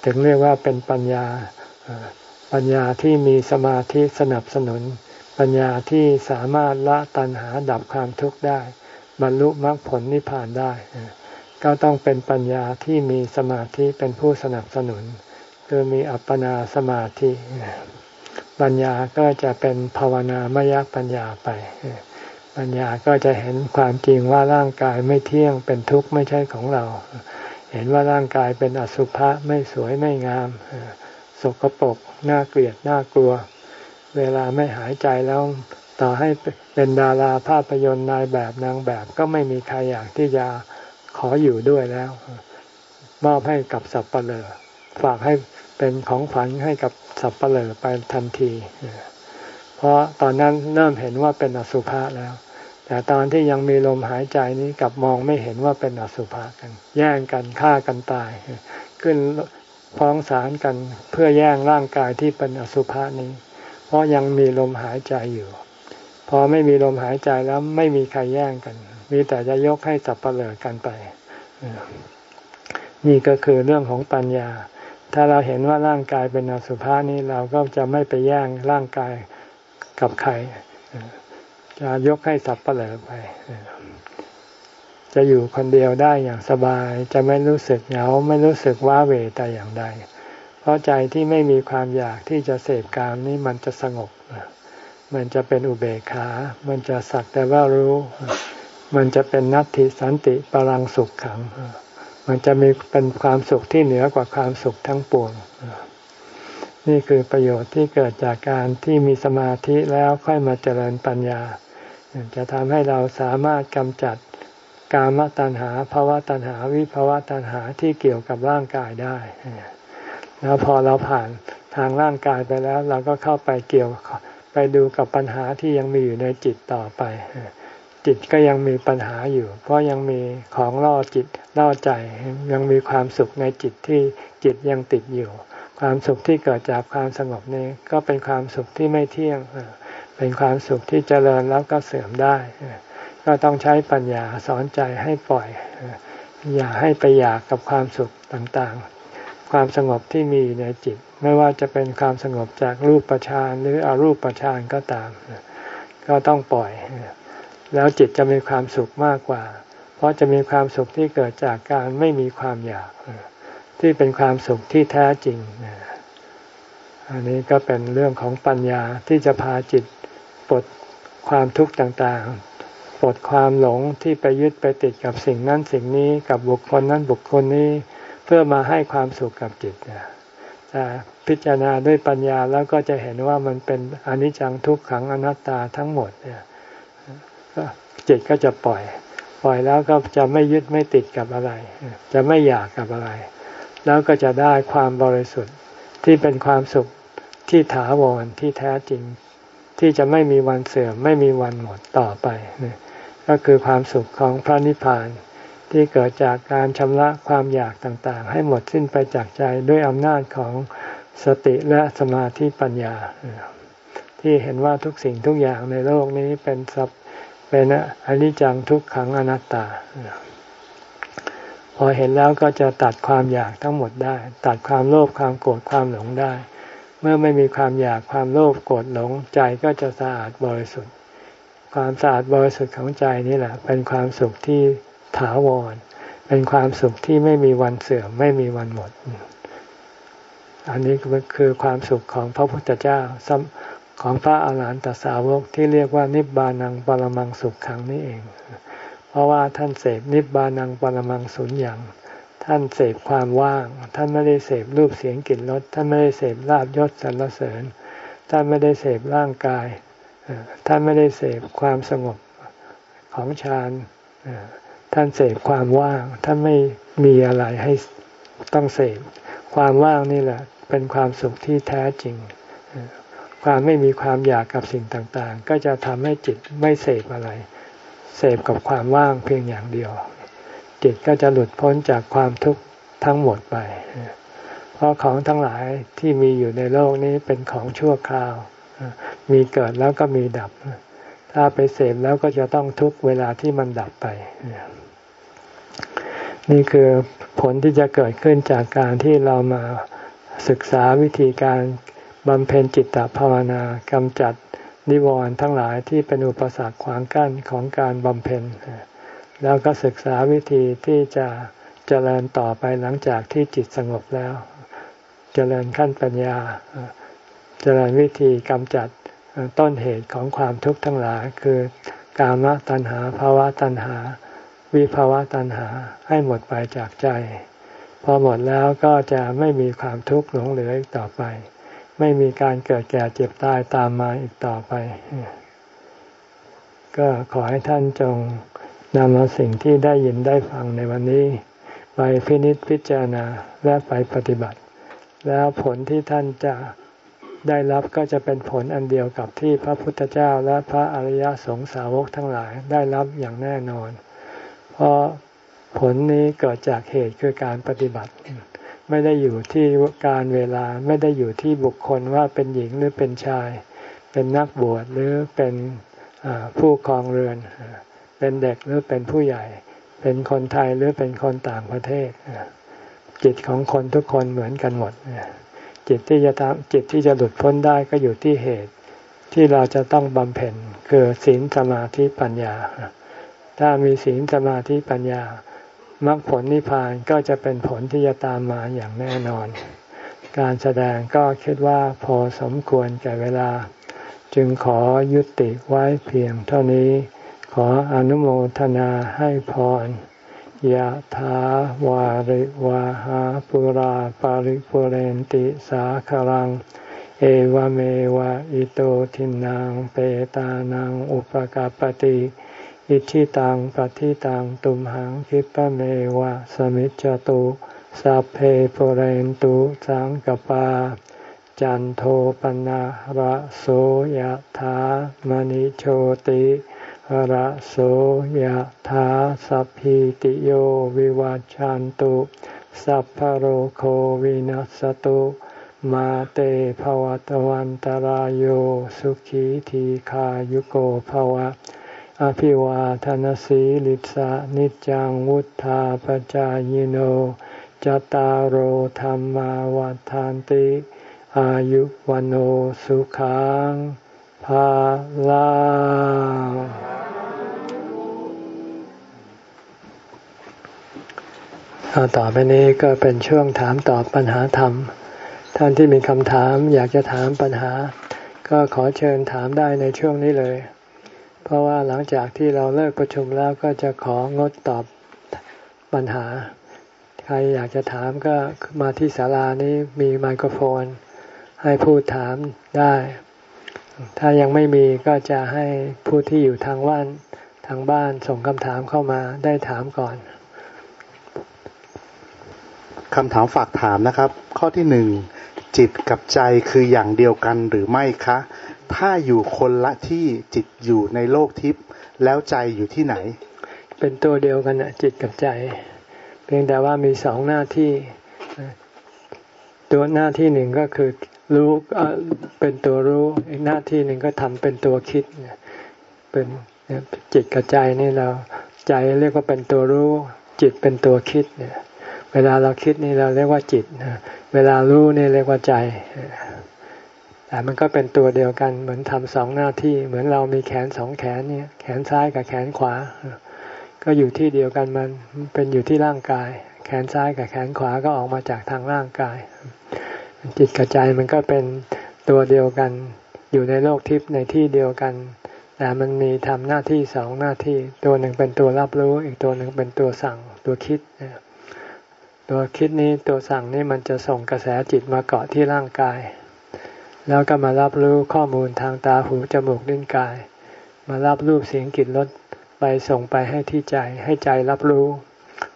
ถึงเรียกว่าเป็นปัญญาปัญญาที่มีสมาธิสนับสนุน ปัญญาที่สามารถละตัณหาดับความทุกข์ได้ บรรลุมรรคผลนิพพานได้ ก็ต้องเป็นปัญญาที่มีสมาธิเป็นผู้สนับสนุน คือมีอัปปนาสมาธิปัญญาก็จะเป็นภาวนามยปัญญาไป ปัญญาก็จะเห็นความจริงว่าร่างกายไม่เที่ยงเป็นทุกข์ไม่ใช่ของเรา เห็นว่าร่างกายเป็นอสุภะไม่สวยไม่งาม สกปรกน่าเกลียดน่ากลัว เวลาไม่หายใจแล้วต่อให้เป็นดาราภาพยนตร์นายแบบนางแบบก็ไม่มีใครอยากที่จะ ขออยู่ด้วยแล้ว มอบให้กับสับปะเลอฝากให้เป็นของฝันให้กับสับปะเลอไปทันที เพราะตอนนั้นเริ่มเห็นว่าเป็นอสุภะแล้ว แต่ตอนที่ยังมีลมหายใจนี้กับมองไม่เห็นว่าเป็นอสุภะกัน แย่งกันฆ่ากันตาย ขึ้นฟ้องศาลกันเพื่อแย่งร่างกายที่เป็นอสุภะนี้ เพราะยังมีลมหายใจอยู่ พอไม่มีลมหายใจแล้วไม่มีใครแย่งกัน มีแต่จะยกให้สับเปลือกันไป นี่ก็คือเรื่องของปัญญา ถ้าเราเห็นว่าร่างกายเป็นอสุภะนี้เราก็จะไม่ไปแย่งร่างกายกับใคร จะยกให้สับเปลือไป จะอยู่คนเดียวได้อย่างสบาย จะไม่รู้สึกเหงา ไม่รู้สึกว้าเหวแต่อย่างใด เพราะใจที่ไม่มีความอยากที่จะเสพกามนี้มันจะสงบมันจะเป็นอุเบกขา มันจะสักแต่ว่ารู้ มันจะเป็นนัตติสันติปรังสุขขัง มันจะมีเป็นความสุขที่เหนือกว่าความสุขทั้งปวง นี่คือประโยชน์ที่เกิดจากการที่มีสมาธิแล้วค่อยมาเจริญปัญญา จะทำให้เราสามารถกำจัดกามตัณหาภาวะตัณหาวิภาวะตัณหาที่เกี่ยวกับร่างกายได้ แล้วพอเราผ่านทางร่างกายไปแล้ว เราก็เข้าไปเกี่ยวไปดูกับปัญหาที่ยังมีอยู่ในจิตต่อไป จิตก็ยังมีปัญหาอยู่ เพราะยังมีของล่อจิตล่อใจยังมีความสุขในจิตที่จิตยังติดอยู่ ความสุขที่เกิดจากความสงบนี้ก็เป็นความสุขที่ไม่เที่ยง เป็นความสุขที่เจริญแล้วก็เสื่อมได้ ก็ต้องใช้ปัญญาสอนใจให้ปล่อย อย่าให้ไปอยากกับความสุขต่างๆ ความสงบที่มีในจิต ไม่ว่าจะเป็นความสงบจากรูปประชานหรืออรูปประชานก็ตาม ก็ต้องปล่อย แล้วจิตจะมีความสุขมากกว่า เพราะจะมีความสุขที่เกิดจากการไม่มีความอยาก ที่เป็นความสุขที่แท้จริง อันนี้ก็เป็นเรื่องของปัญญาที่จะพาจิตปลดความทุกข์ต่างๆ ปลดความหลงที่ไปยึดไปติดกับสิ่งนั้นสิ่งนี้กับบุคคลนั้นบุคคลนี้เพื่อมาให้ความสุขกับจิตแต่พิจารณาด้วยปัญญาแล้วก็จะเห็นว่ามันเป็นอนิจจังทุกขังอนัตตาทั้งหมดเนี่ย จิตก็จะปล่อย ปล่อยแล้วก็จะไม่ยึดไม่ติดกับอะไร จะไม่อยากกับอะไร แล้วก็จะได้ความบริสุทธิ์ที่เป็นความสุขที่ถาวรที่แท้จริง ที่จะไม่มีวันเสื่อมไม่มีวันหมดต่อไปก็คือความสุขของพระนิพพาน ที่เกิดจากการชำระความอยากต่างๆ ให้หมดสิ้นไปจากใจด้วยอำนาจของสติและสมาธิปัญญา ที่เห็นว่าทุกสิ่งทุกอย่างในโลกนี้เป็นสั เป็นอนิจจังทุกขังอนัตตา พอเห็นแล้วก็จะตัดความอยากทั้งหมดได้ ตัดความโลภความโกรธความหลงได้ เมื่อไม่มีความอยากความโลภโกรธหลงใจก็จะสะอาดบริสุทธิ์ ความสะอาดบริสุทธิ์ของใจนี่แหละ เป็นความสุขที่ถาวร เป็นความสุขที่ไม่มีวันเสื่อมไม่มีวันหมด อันนี้คือความสุขของพระพุทธเจ้า ของพระอาหารหันตสาวกที่เรียกว่านิบานังปรมังสุขขังนี่เอง เพราะว่าท่านเสพนิบานังปรมังสุญญ์ท่านเสพความว่าง ท่านไม่ได้เสพรูปเสียงกลิ่นรสท่านไม่ได้เสพลาบยศสรรเสริญ ท่านไม่ได้เสพร่างกาย ท่านไม่ได้เสพความสงบของฌานท่านเสพความว่าง ท่านไม่มีอะไรให้ต้องเสพความว่างนี่แหละ เป็นความสุขที่แท้จริง ความไม่มีความอยากกับสิ่งต่างๆ ก็จะทำให้จิตไม่เสพอะไร เสพกับความว่างเพียงอย่างเดียว จิตก็จะหลุดพ้นจากความทุกข์ทั้งหมดไป เพราะของทั้งหลายที่มีอยู่ในโลกนี้เป็นของชั่วคราว มีเกิดแล้วก็มีดับ ถ้าไปเสพแล้วก็จะต้องทุกเวลาที่มันดับไป นี่คือผลที่จะเกิดขึ้นจากการที่เรามาศึกษาวิธีการ บำเพ็ญจิตตภาวนากำจัดนิวรณ์ทั้งหลายที่เป็นอุปสรรคขวางกั้นของการบำเพ็ญ แล้วก็ศึกษาวิธีที่จะเจริญต่อไปหลังจากที่จิตสงบแล้ว เจริญขั้นปัญญา เจริญวิธีกำจัดต้นเหตุของความทุกข์ทั้งหลาย คือกามตัณหาภาวะตัณหา วิภาวะตัณหาให้หมดไปจากใจ พอหมดแล้วก็จะไม่มีความทุกข์หลงเหลืออีกต่อไป ไม่มีการเกิดแก่เจ็บตายตามมาอีกต่อไป ก็ขอให้ท่านจงนำเอาสิ่งที่ได้ยินได้ฟังในวันนี้ ไปพินิจพิจารณาและไปปฏิบัติ แล้วผลที่ท่านจะได้รับก็จะเป็นผลอันเดียวกับที่พระพุทธเจ้าและพระอริยสงสาวกทั้งหลายได้รับอย่างแน่นอน เพราะผลนี้เกิดจากเหตุคือการปฏิบัติ ไม่ได้อยู่ที่การเวลาไม่ได้อยู่ที่บุคคลว่าเป็นหญิงหรือเป็นชาย เป็นนักบวชหรือเป็นผู้ครองเรือน เป็นเด็กหรือเป็นผู้ใหญ่ เป็นคนไทยหรือเป็นคนต่างประเทศ จิตของคนทุกคนเหมือนกันหมด จิตที่จะทำจิตที่จะหลุดพ้นได้ก็อยู่ที่เหตุที่เราจะต้องบำเพ็ญคือศีลสมาธิปัญญา ถ้ามีศีลสมาธิปัญญา มรรคผลนิพพานก็จะเป็นผลที่จะตามมาอย่างแน่นอน การแสดงก็คิดว่าพอสมควรแก่เวลา จึงขอยุติไว้เพียงเท่านี้ ขออนุโมทนาให้พรยะถาวาริวาหาปุราปาริปุเรนติสาคลัง เอวเมวะอิโตทินังเปตานังอุปกาปติ อิชิตังปฏิตังตุมหังคิปะเมวะสมิจจตุสัพเพปเรนตุสังกปา จันโทปนะระโสยธามณิโชติระโสยธาสัพพิติโยวิวัจจันตุสัพพโรโควินัสตุมาเตภวตวันตารโยสุขีทีขายุโกภวะ อภิวาทานสีลิสะนิจังวุธาปจายโนจตารโหธรรมวาทานติ อายุวันโอสุขังภาลาต่อไปนี้ก็เป็นช่วงถามตอบปัญหาธรรม ท่านที่มีคำถามอยากจะถามปัญหา ก็ขอเชิญถามได้ในช่วงนี้เลย เพราะว่าหลังจากที่เราเลิกประชุมแล้วก็จะของดตอบปัญหา ใครอยากจะถามก็มาที่ศาลานี้มีไมโครโฟน ให้พูดถามได้ ถ้ายังไม่มีก็จะให้ผู้ที่อยู่ทางว่านทางบ้านส่งคำถามเข้ามาได้ถามก่อนคำถามฝากถามนะครับ ข้อที่หนึ่งจิตกับใจคืออย่างเดียวกันหรือไม่คะ ถ้าอยู่คนละที่จิตอยู่ในโลกทิพย์แล้วใจอยู่ที่ไหน เป็นตัวเดียวกันนะจิตกับใจ เพียงแต่ว่ามีสองหน้าที่ ตัวหน้าที่หนึ่งก็คือรู้เป็นตัวรู้ อีกหน้าที่หนึ่งก็ทำเป็นตัวคิดเป็นจิตกับใจนี่เราใจเรียกว่าเป็นตัวรู้ จิตเป็นตัวคิดเนี่ย เวลาเราคิดนี่เราเรียกว่าจิตเวลารู้นี่เรียกว่าใจ แต่มันก็เป็นตัวเดียวกันเหมือนทำสองหน้าที่ เหมือนเรามีแขนสองแขนเนี่ยแขนซ้ายกับแขนขวา ก็อยู่ที่เดียวกันมันเป็นอยู่ที่ร่างกาย แขนซ้ายกับแขนขวาก็ออกมาจากทางร่างกาย จิตกับใจมันก็เป็นตัวเดียวกัน อยู่ในโลกทิพย์ในที่เดียวกัน แต่มันมีทำหน้าที่สองหน้าที่ ตัวหนึ่งเป็นตัวรับรู้ อีกตัวหนึ่งเป็นตัวสั่งตัวคิดตัวคิดนี้ตัวสั่งนี้มันจะส่งกระแสจิตมาเกาะที่ร่างกาย แล้วก็มารับรู้ข้อมูลทางตาหูจมูกลิ้นกาย มารับรูปเสียงกลิ่นรสไปส่งไปให้ที่ใจ ให้ใจรับรู้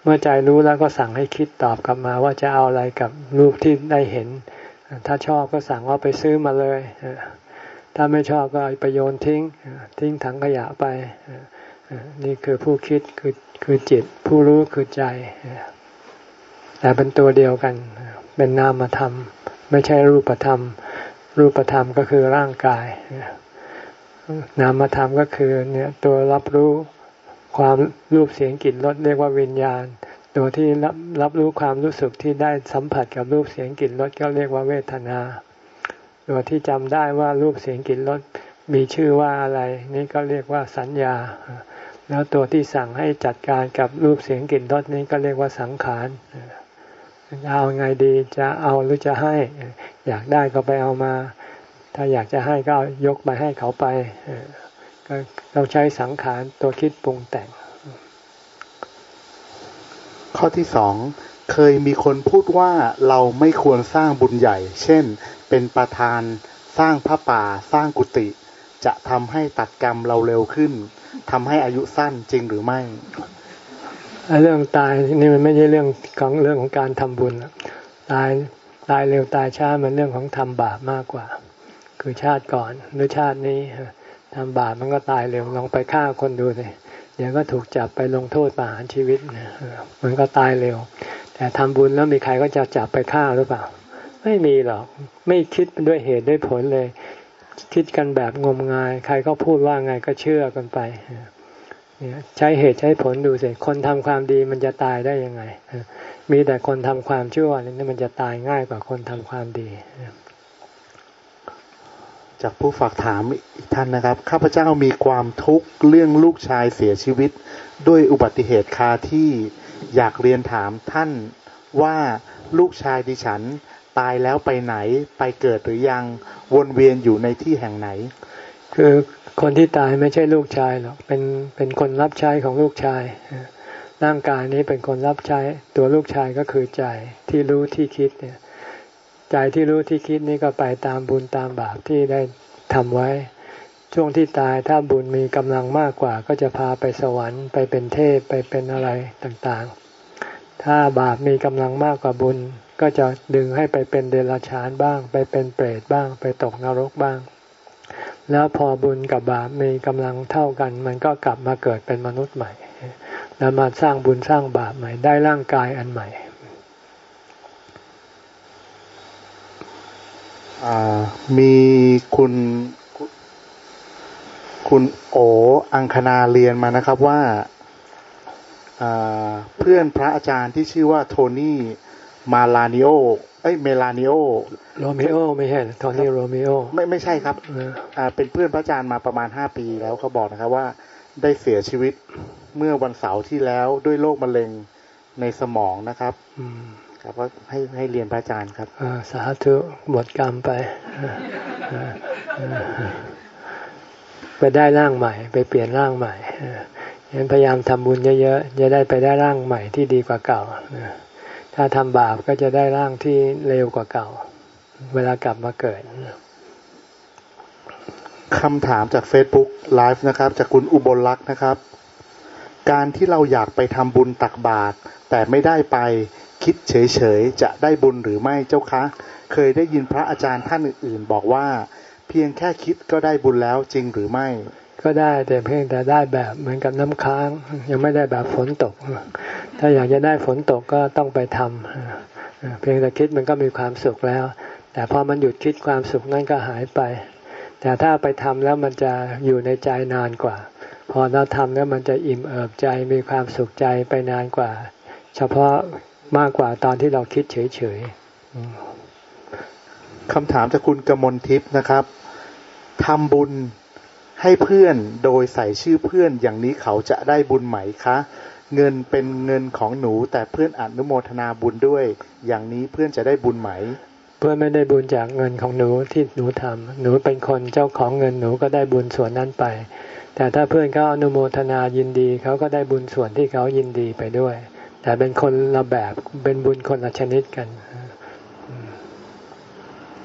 เมื่อใจรู้แล้วก็สั่งให้คิดตอบกลับมาว่าจะเอาอะไรกับรูปที่ได้เห็น ถ้าชอบก็สั่งว่าไปซื้อมาเลย ถ้าไม่ชอบก็ไปโยนทิ้ง ทิ้งถังขยะไป นี่คือผู้คิดคือคือจิต ผู้รู้คือใจ แต่เป็นตัวเดียวกัน เป็นนามธรรม ไม่ใช่รูปธรรม รูปธรรมก็คือร่างกาย นามธรรมก็คือเนี่ยตัวรับรู้ความรูปเสียงกลิ่นรสเรียกว่าวิญญาณ ตัวที่รับรับรู้ความรู้สึกที่ได้สัมผัสกับรูปเสียงกลิ่นรสก็เรียกว่าเวทนา ตัวที่จำได้ว่ารูปเสียงกลิ่นรสมีชื่อว่าอะไร นี่ก็เรียกว่าสัญญา แล้วตัวที่สั่งให้จัดการกับรูปเสียงกลิ่นรสนี้ก็เรียกว่าสังขารเเอาไงดีจะเอาหรือจะให้ อยากได้ก็ไปเอามา ถ้าอยากจะให้ก็ยกไปให้เขาไปก็เราใช้สังขารตัวคิดปรุงแต่ง ข้อที่สองเคยมีคนพูดว่าเราไม่ควรสร้างบุญใหญ่ เช่น เป็นประธานสร้างพระป่าสร้างกุฏิจะทำให้ตัดกรรมเราเร็วขึ้นทำให้อายุสั้นจริงหรือไม่ เรื่องตายนี่มันไม่ใช่เรื่องของเรื่องของการทำบุญตายตายเร็วตายช้ามันเรื่องของทำบาปมากกว่า คือชาติก่อนหรือชาตินี้ทำบาปมันก็ตายเร็วลองไปฆ่าคนดูเลยเดี๋ยวก็ถูกจับไปลงโทษประหารชีวิตมันก็ตายเร็ว แต่ทำบุญแล้วมีใครก็จะจับไปฆ่าหรือเปล่า ไม่มีหรอกไม่คิดด้วยเหตุด้วยผลเลย คิดกันแบบงมงาย ใครก็พูดว่าไงก็เชื่อกันไป ใช้เหตุใช้ผลดูสิคนทำความดีมันจะตายได้ยังไง มีแต่คนทำความชั่วนี่มันจะตายง่ายกว่าคนทำความดี จากผู้ฝากถามอีกท่านนะครับ ข้าพเจ้ามีความทุกข์เรื่องลูกชายเสียชีวิต ด้วยอุบัติเหตุคาที่อยากเรียนถามท่านว่าลูกชายดิฉันตายแล้วไปไหนไปเกิดหรือยังวนเวียนอยู่ในที่แห่งไหน คือ คนที่ตายไม่ใช่ลูกชายหรอก เป็นเป็นคนรับใช้ของลูกชายร่างกายนี้เป็นคนรับใช้ตัวลูกชายก็คือใจที่รู้ที่คิดเนี่ย ใจที่รู้ที่คิดนี้ก็ไปตามบุญตามบาปที่ได้ทำไว้ ช่วงที่ตายถ้าบุญมีกำลังมากกว่า ก็จะพาไปสวรรค์ไปเป็นเทพไปเป็นอะไรต่างๆ ถ้าบาปมีกำลังมากกว่าบุญ ก็จะดึงให้ไปเป็นเดรัจฉานบ้าง ไปเป็นเปรตบ้าง ไปตกนรกบ้าง แล้วพอบุญกับบาปมีกำลังเท่ากัน มันก็กลับมาเกิดเป็นมนุษย์ใหม่ แล้วมาสร้างบุญสร้างบาปใหม่ ได้ร่างกายอันใหม่มีคุณคุณโออังคณาเรียนมานะครับว่าเพื่อนพระอาจารย์ที่ชื่อว่าโทนี่มาลานิโอ เอ้ยเมลานิโอโรมิโอไม่ใช่ตอนนี้โรมิโอไม่ไม่ใช่ครับอ่าเป็นเพื่อนพระอาจารย์มาประมาณห้าปีแล้วเขาบอกนะครับว่าได้เสียชีวิตเมื่อวันเสาร์ที่แล้วด้วยโรคมะเร็งในสมองนะครับครับก็ให้ให้เรียนพระอาจารย์ครับสาธุหมดกรรมไปไปได้ร่างใหม่ ไปเปลี่ยนร่างใหม่ยันพยายามทำบุญเยอะๆจะได้ไปได้ร่างใหม่ที่ดีกว่าเก่า ถ้าทำบาปก็จะได้ร่างที่เร็วกว่าเก่า เวลากลับมาเกิดคำถามจาก Facebook ไลฟ์นะครับ จากคุณอุบลลักษ์นะครับ การที่เราอยากไปทำบุญตักบาตรแต่ไม่ได้ไปคิดเฉยๆ จะได้บุญหรือไม่เจ้าคะ เคยได้ยินพระอาจารย์ท่านอื่นๆ บอกว่า เพียงแค่คิดก็ได้บุญแล้วจริงหรือไม่ ก็ได้แต่เพียงแต่ได้แบบเหมือนกับน้ำค้าง ยังไม่ได้แบบฝนตก ถ้าอยากจะได้ฝนตกก็ต้องไปทำเพียงแต่คิดมันก็มีความสุขแล้ว แต่พอมันหยุดคิดความสุขนั่นก็หายไป แต่ถ้าไปทำแล้วมันจะอยู่ในใจนานกว่า พอเราทำแล้วมันจะอิ่มเอิบใจมีความสุขใจไปนานกว่า เฉพาะมากกว่าตอนที่เราคิดเฉยๆคำถามจากคุณกมลทิพย์นะครับทำบุญ ให้เพื่อนโดยใส่ชื่อเพื่อนอย่างนี้เขาจะได้บุญไหมคะ เงินเป็นเงินของหนูแต่เพื่อนอนุโมทนาบุญด้วย อย่างนี้เพื่อนจะได้บุญไหม เพื่อนไม่ได้บุญจากเงินของหนูที่หนูทำหนูเป็นคนเจ้าของเงินหนูก็ได้บุญส่วนนั้นไป แต่ถ้าเพื่อนเขาอนุโมทนายินดีเขาก็ได้บุญส่วนที่เขายินดีไปด้วย แต่เป็นคนละแบบเป็นบุญคนละชนิดกัน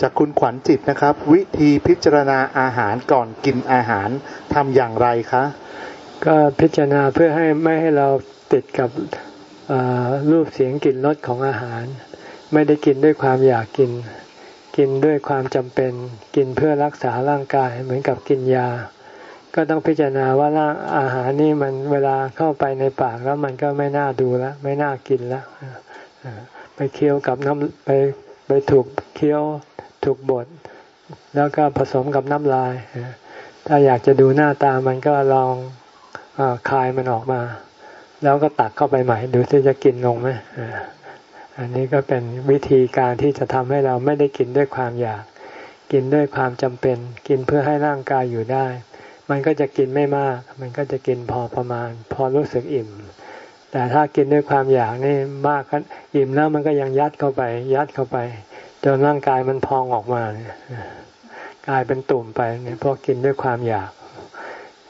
จากคุณขวัญจิตนะครับ วิธีพิจารณาอาหารก่อนกินอาหารทำอย่างไรคะ ก็พิจารณาเพื่อให้ไม่ให้เราติดกับรูปเสียงกลิ่นรสของอาหาร ไม่ได้กินด้วยความอยากกิน กินด้วยความจำเป็น กินเพื่อรักษาร่างกายเหมือนกับกินยา ก็ต้องพิจารณาว่าร่างอาหารนี่มันเวลาเข้าไปในปากแล้วมันก็ไม่น่าดูแล้วไม่น่ากินแล้วไปเคี้ยวกับน้ำไปไปถูกเคี้ยว ถูกบดแล้วก็ผสมกับน้ำลาย ถ้าอยากจะดูหน้าตามันก็ลองอคายมันออกมา แล้วก็ตักเข้าไปใหม่ ดูที่จะกินลงไหมอันนี้ก็เป็นวิธีการที่จะทำให้เราไม่ได้กินด้วยความอยาก กินด้วยความจำเป็น กินเพื่อให้ร่างกายอยู่ได้ มันก็จะกินไม่มาก มันก็จะกินพอประมาณ พอรู้สึกอิ่ม แต่ถ้ากินด้วยความอยากนี่มากอิ่มแล้วมันก็ยังยัดเข้าไป ยัดเข้าไป จนร่างกายมันพองออกมาเนี่ยกลายเป็นตุ่มไปเนี่ยเพราะกินด้วยความอยาก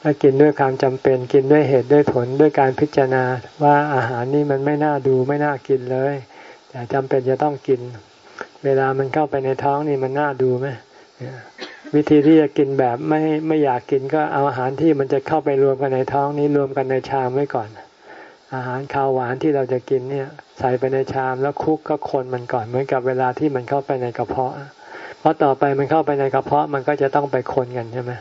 ถ้ากินด้วยความจำเป็นกินด้วยเหตุด้วยผลด้วยการพิจารณาว่าอาหารนี้มันไม่น่าดูไม่น่ากินเลย แต่จำเป็นจะต้องกิน เวลามันเข้าไปในท้องนี่มันน่าดูไหมวิธีที่จะกินแบบไม่ไม่อยากกินก็เอาอาหารที่มันจะเข้าไปรวมกันในท้องนี้รวมกันในชามไว้ก่อน อาหารข้าวหวานที่เราจะกินเนี่ย ใส่ไปในชามแล้วคุกก็คนมันก่อนเหมือนกับเวลาที่มันเข้าไปในกระเพาะ เพราะต่อไปมันเข้าไปในกระเพาะมันก็จะต้องไปคนกันใช่ไหม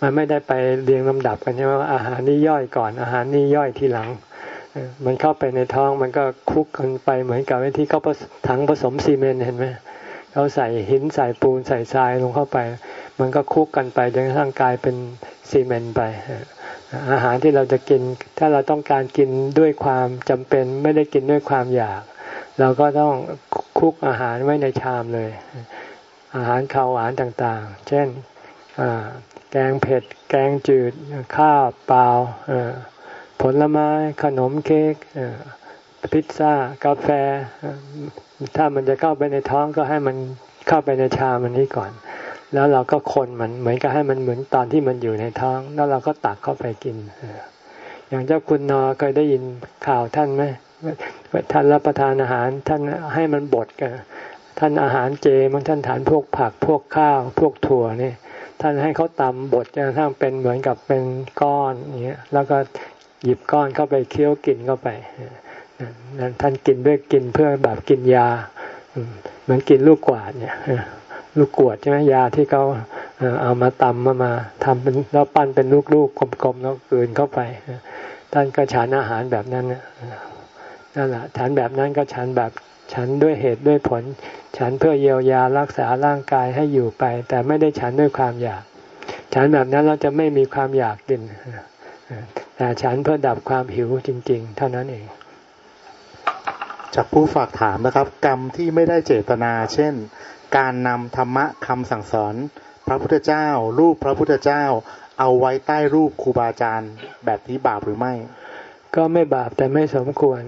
มันไม่ได้ไปเรียงลำดับกันใช่ไหมว่าอาหารนี้ย่อยก่อน อาหารนี้ย่อยทีหลังมันเข้าไปในท้องมันก็คุกกันไปเหมือนกับที่เขาถังผสมซีเมนต์เห็นไหมเขาใส่หินใส่ปูนใส่ทรายลงเข้าไป มันก็คุกกันไปจนกระทั่งกลายเป็นซีเมนต์ไป อาหารที่เราจะกิน ถ้าเราต้องการกินด้วยความจำเป็นไม่ได้กินด้วยความอยาก เราก็ต้องคุกอาหารไว้ในชามเลย อาหารข้าวหวานต่างๆ เช่นแกงเผ็ด แกงจืด ข้าวเปล่าผลไม้ขนมเค้กพิซซ่ากาแฟ ถ้ามันจะเข้าไปในท้องก็ให้มันเข้าไปในชามมันนี้ก่อน แล้วเราก็คนมันเหมือนกับให้มันเหมือนตอนที่มันอยู่ในท้อง แล้วเราก็ตักเข้าไปกินอย่างเจ้าคุณนอเคยได้ยินข่าวท่านไหมท่านรับประทานอาหาร ท่านให้มันบดกันท่านอาหารเจมันท่านทานพวกผักพวกข้าว พวกถั่วเนี่ยท่านให้เขาตำบดจนกระทั่งเป็นเหมือนกับเป็นก้อนอย่างเงี้ยแล้วก็หยิบก้อนเข้าไปเคี้ยวกินเข้าไปท่านกินด้วยกินเพื่อแบบกินยาเหมือนกินลูกกวาดเนี่ย ลูกกวดใช่ไหมยาที่เขาเอามาตำมามาทำเป็นแล้วปั้นเป็นลูกๆกลมๆแล้วกืนเข้าไปท่านก็ฉันอาหารแบบนั้นนั่นแหละฉันแบบนั้นก็ฉันแบบฉันด้วยเหตุด้วยผล ฉันเพื่อเยียวยารักษาร่างกายให้อยู่ไป แต่ไม่ได้ฉันด้วยความอยาก ฉันแบบนั้นเราจะไม่มีความอยากกินแต่ฉันเพื่อดับความหิวจริง ๆ เท่านั้นเอง จากผู้ฝากถามนะครับ กรรมที่ไม่ได้เจตนา เช่น การนำธรรมะคำสั่งสอน พระพุทธเจ้า รูปพระพุทธเจ้า เอาไว้ใต้รูปครูบาอาจารย์ แบบนี้บาปหรือไม่ ก็ไม่บาปแต่ไม่สมควร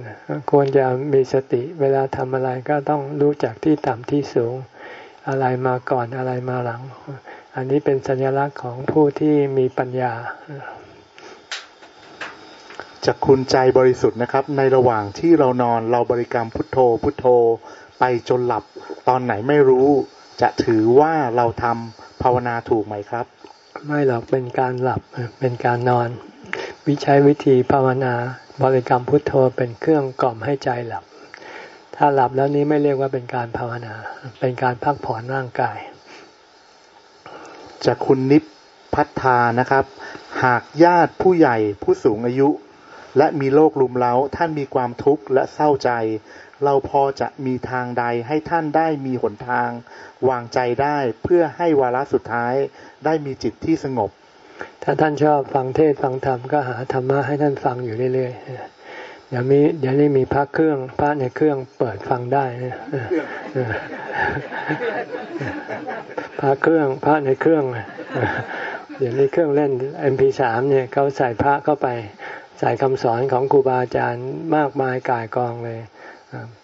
ควรจะมีสติเวลาทำอะไรก็ต้องรู้จักที่ต่ำที่สูง อะไรมาก่อนอะไรมาหลัง อันนี้เป็นสัญลักษณ์ของผู้ที่มีปัญญาจากคุณใจบริสุทธิ์นะครับ ในระหว่างที่เรานอนเราบริกรรมพุทโธพุทโธ ไปจนหลับ ตอนไหนไม่รู้ จะถือว่าเราทำภาวนาถูกไหมครับ ไม่หรอกเป็นการหลับเป็นการนอน วิใช้วิธีภาวนาบริกรรมพุทโธเป็นเครื่องกล่อมให้ใจหลับ ถ้าหลับแล้วนี้ไม่เรียกว่าเป็นการภาวนา เป็นการพักผ่อนร่างกาย จากคุณนิพพัฒานะครับ หากญาติผู้ใหญ่ผู้สูงอายุ และมีโรคลุมเล้า ท่านมีความทุกข์และเศร้าใจ เราพอจะมีทางใดให้ท่านได้มีหนทาง วางใจได้เพื่อให้วาระสุดท้ายได้มีจิตที่สงบ ถ้าท่านชอบฟังเทศฟังธรรมก็หาธรรมะให้ท่านฟังอยู่เรื่อยๆเดี๋ยวมีเดี๋ยวนี้มีพระเครื่องพระในเครื่องเปิดฟังได้นะพระเครื่องพระในเครื่องเดี๋ยวนี้เครื่องเล่น MP3 เนี่ยเขาใส่พระเข้าไป ใส่คำสอนของครูบาอาจารย์มากมายกายกองเลย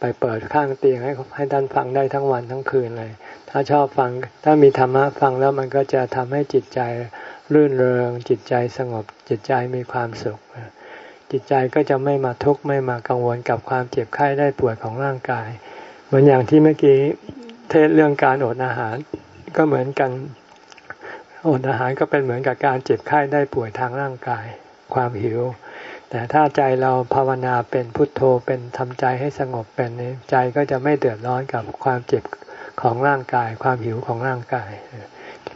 ไปเปิดข้างเตียงให้ให้ท่านฟังได้ทั้งวันทั้งคืนเลย ถ้าชอบฟังถ้ามีธรรมะฟังแล้วมันก็จะทำให้จิตใจรื่นเริง จิตใจสงบ จิตใจมีความสุข จิตใจก็จะไม่มาทุกข์ไม่มากังวลกับความเจ็บไข้ได้ป่วยของร่างกาย เหมือนอย่างที่เมื่อกี้เทศเรื่องการอดอาหารก็เหมือนกันอดอาหารก็เป็นเหมือนกับการเจ็บไข้ได้ป่วยทางร่างกาย ความหิว แต่ถ้าใจเราภาวนาเป็นพุทโธเป็นทำใจให้สงบเป็นใจก็จะไม่เดือดร้อนกับความเจ็บของร่างกาย ความหิวของร่างกาย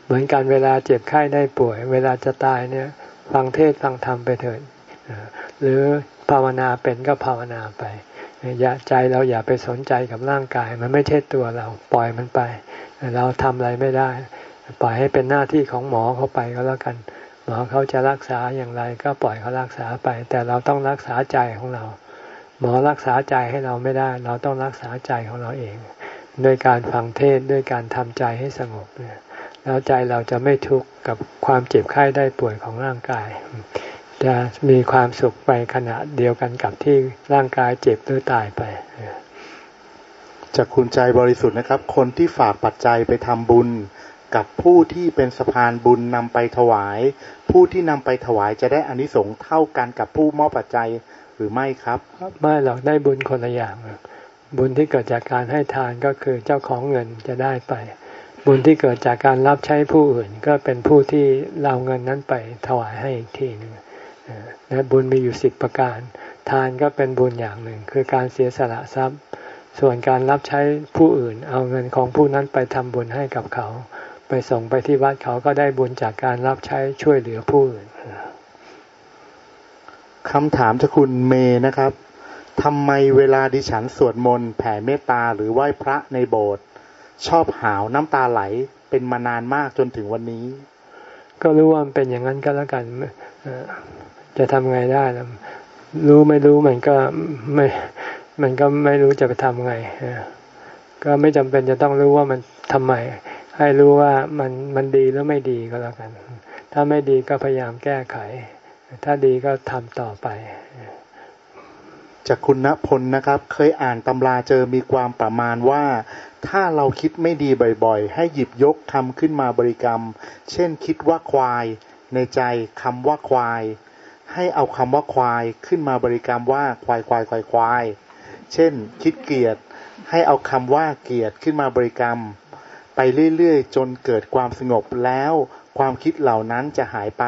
เหมือนกันเวลาเจ็บไข้ได้ป่วย เวลาจะตายเนี่ย ฟังเทศฟังธรรมไปเถิดหรือภาวนาเป็นก็ภาวนาไปอย่าใจเราอย่าไปสนใจกับร่างกาย มันไม่ใช่ตัวเราปล่อยมันไป เราทำอะไรไม่ได้ ปล่อยให้เป็นหน้าที่ของหมอเขาไปก็แล้วกัน หมอเขาจะรักษาอย่างไรก็ปล่อยเขารักษาไป แต่เราต้องรักษาใจของเรา หมอรักษาใจให้เราไม่ได้ เราต้องรักษาใจของเราเองด้วยการฟังเทศด้วยการทำใจให้สงบเนี่ยแล้วใจเราจะไม่ทุกข์กับความเจ็บไข้ได้ป่วยของร่างกาย จะมีความสุขไปขณะเดียวกันกับที่ร่างกายเจ็บหรือตายไปจากคุณใจบริสุทธิ์นะครับ คนที่ฝากปัจจัยไปทำบุญ กับผู้ที่เป็นสะพานบุญนำไปถวาย ผู้ที่นำไปถวายจะได้อานิสงส์เท่ากันกับผู้มอบปัจจัยหรือไม่ครับ ไม่หรอกได้บุญคนละอย่างบุญที่เกิดจากการให้ทานก็คือเจ้าของเงินจะได้ไป บุญที่เกิดจากการรับใช้ผู้อื่น ก็เป็นผู้ที่เราเงินนั้นไปถวายให้อีกทีหนึ่งนะบุญมีอยู่สิบประการ ทานก็เป็นบุญอย่างหนึ่ง คือการเสียสละทรัพย์ ส่วนการรับใช้ผู้อื่น เอาเงินของผู้นั้นไปทำบุญให้กับเขา ไปส่งไปที่วัดเขาก็ได้บุญจากการรับใช้ช่วยเหลือผู้อื่นคำถามจากคุณเมนะครับทำไมเวลาดิฉันสวดมนต์แผ่เมตตาหรือไหว้พระในโบสถ์ชอบหาวน้ำตาไหลเป็นมานานมากจนถึงวันนี้ ก็รู้ว่ามันเป็นอย่างนั้นก็แล้วกันจะทำไงได้ล่ะรู้ไม่รู้มันก็ไม่ มันก็ไม่รู้จะไปทำไงก็ไม่จำเป็นจะต้องรู้ว่ามันทำไม ให้รู้ว่ามันมันดีหรือไม่ดีก็แล้วกัน ถ้าไม่ดีก็พยายามแก้ไข ถ้าดีก็ทำต่อไป จากคุณณพลนะครับ เคยอ่านตำราเจอมีความประมาณว่า ถ้าเราคิดไม่ดีบ่อยๆ ให้หยิบยกคำขึ้นมาบริกรรม เช่นคิดว่าควาย ในใจคำว่าควาย ให้เอาคำว่าควายขึ้นมาบริกรรมว่าควายควายควายควาย เช่น คิดเกียรติให้เอาคำว่าเกียรติขึ้นมาบริกรรม ไปเรื่อยๆ จนเกิดความสงบแล้ว ความคิดเหล่านั้นจะหายไป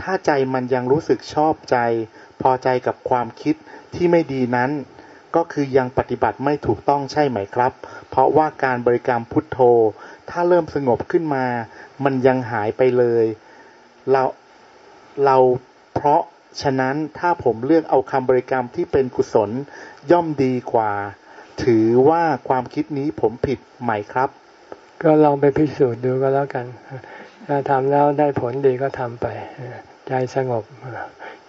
ถ้าใจมันยังรู้สึกชอบใจ พอใจกับความคิดที่ไม่ดีนั้น ก็คือยังปฏิบัติไม่ถูกต้องใช่ไหมครับ เพราะว่าการบริกรรมพุทโธ ถ้าเริ่มสงบขึ้นมา มันยังหายไปเลย เราเราเพราะฉะนั้นถ้าผมเลือกเอาคำบริกรรมที่เป็นกุศลย่อมดีกว่า ถือว่าความคิดนี้ผมผิดไหมครับ ก็ลองไปพิสูจน์ดูก็แล้วกัน ถ้าทำแล้วได้ผลดีก็ทำไป ใจสงบ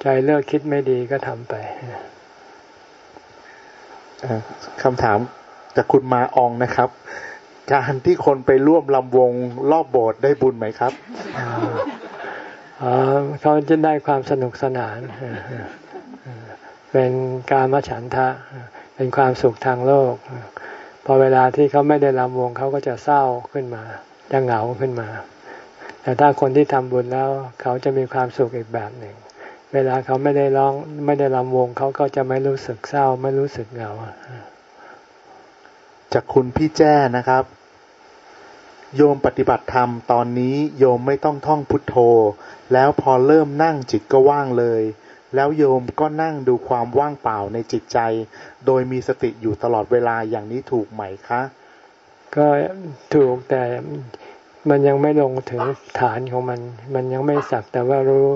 ใจเลิกคิดไม่ดีก็ทำไปคำถามจากคุณมาอองนะครับ การที่คนไปร่วมลำวงรอบโบสถ์ได้บุญไหมครับเขาจะได้ความสนุกสนาน เป็นการมฉันทะ เป็นความสุขทางโลก พอเวลาที่เขาไม่ได้รำวงเขาก็จะเศร้าขึ้นมา จะเหงาขึ้นมา แต่ถ้าคนที่ทำบุญแล้วเขาจะมีความสุขอีกแบบหนึ่ง เวลาเขาไม่ได้ร้องไม่ได้รำวงเขาก็จะไม่รู้สึกเศร้า ไม่รู้สึกเหงา จากคุณพี่แจ้นะครับ โยมปฏิบัติธรรมตอนนี้โยมไม่ต้องท่องพุทโธ แล้วพอเริ่มนั่งจิตก็ว่างเลย แล้วโยมก็นั่งดูความว่างเปล่าในจิตใจ โดยมีสติอยู่ตลอดเวลาอย่างนี้ถูกไหมคะ ก็ถูกแต่มันยังไม่ลงถึงฐานของมัน มันยังไม่สักแต่ว่ารู้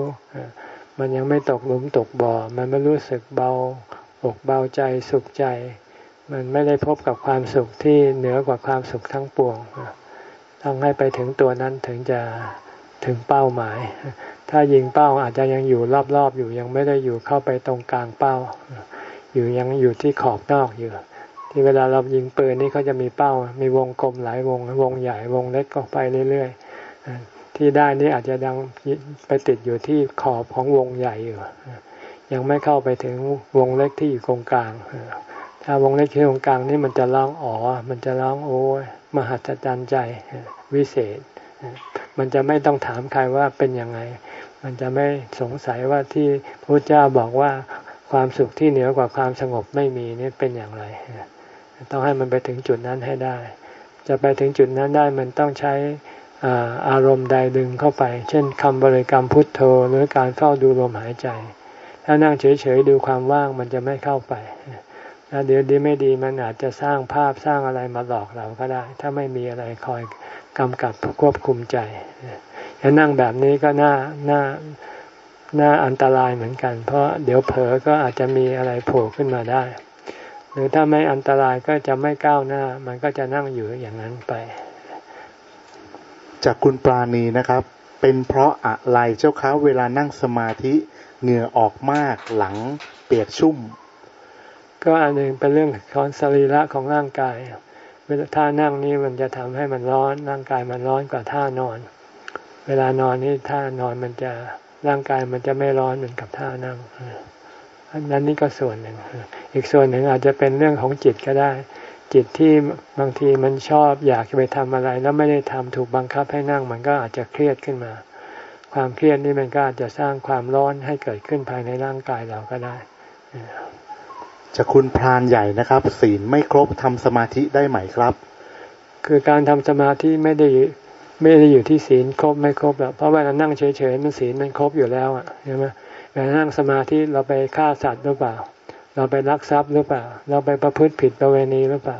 มันยังไม่ตกหลุมตกบ่อ มันไม่รู้สึกเบาอกเบาใจสุขใจ มันไม่ได้พบกับความสุขที่เหนือกว่าความสุขทั้งปวงต้องให้ไปถึงตัวนั้นถึงจะถึงเป้าหมาย ถ้ายิงเป้าอาจจะยังอยู่รอบๆอยู่ยังไม่ได้อยู่เข้าไปตรงกลางเป้า อยู่ยังอยู่ที่ขอบนอกอยู่ ที่เวลาเรายิงปืนนี่เขาจะมีเป้า มีวงกลมหลายวงวงใหญ่วงเล็กก็ไปเรื่อยๆที่ได้นี่อาจจะดังไปติดอยู่ที่ขอบของวงใหญ่อยู่ยังไม่เข้าไปถึงวงเล็กที่อยู่ตรงกลาง ถ้าวงเล็กที่ตรงกลางนี่มันจะร้องอ๋อ มันจะร้องโอ้ยมหัศจรรย์ใจวิเศษ มันจะไม่ต้องถามใครว่าเป็นยังไง มันจะไม่สงสัยว่าที่พระเจ้าบอกว่าความสุขที่เหนือกว่าความสงบไม่มีนี่เป็นอย่างไร ต้องให้มันไปถึงจุดนั้นให้ได้ จะไปถึงจุดนั้นได้มันต้องใช้อารมณ์ใดดึงเข้าไป เช่นคำบริกรรมพุทโธหรือการเข้าดูลมหายใจ ถ้านั่งเฉยๆดูความว่างมันจะไม่เข้าไป แล้วเดี๋ยวดีไม่ดีมันอาจจะสร้างภาพสร้างอะไรมาหลอกเราก็ได้ ถ้าไม่มีอะไรคอยกำกับควบคุมใจจะนั่งแบบนี้ก็น่าน่าน่าอันตรายเหมือนกัน เพราะเดี๋ยวเผลอก็อาจจะมีอะไรโผล่ขึ้นมาได้ หรือถ้าไม่อันตรายก็จะไม่ก้าวหน้า มันก็จะนั่งอยู่อย่างนั้นไป จากคุณปราณีนะครับ เป็นเพราะอะไรเจ้าคะเวลานั่งสมาธิเหงื่อออกมากหลังเปียกชุ่ม ก็อันหนึ่งเป็นเรื่องของสรีระของร่างกาย เวลาท่านั่งนี้มันจะทำให้มันร้อน ร่างกายมันร้อนกว่าท่านอน เวลานอนนี่ท่านอนมันจะร่างกายมันจะไม่ร้อนเหมือนกับท่านั่งอันนั้นนี่ก็ส่วนหนึ่ง อีกส่วนหนึ่งอาจจะเป็นเรื่องของจิตก็ได้ จิตที่บางทีมันชอบอยากจะไปทำอะไร แล้วไม่ได้ทำถูกบังคับให้นั่งมันก็อาจจะเครียดขึ้นมา ความเครียดนี่มันก็อาจจะสร้างความร้อนให้เกิดขึ้นภายในร่างกายเราก็ได้ จะคุณพรานใหญ่นะครับ ศีลไม่ครบทำสมาธิได้ไหมครับ คือการทำสมาธิไม่ได้ไม่ได้อยู่ที่ศีลครบไม่ครบหรอกเพราะเวลานั่งเฉยๆมันศีลมันครบอยู่แล้วอะใช่ไหมเวลานั่งสมาธิเราไปฆ่าสัตว์หรือเปล่า เราไปลักทรัพย์หรือเปล่า เราไปประพฤติผิดประเวณีหรือเปล่า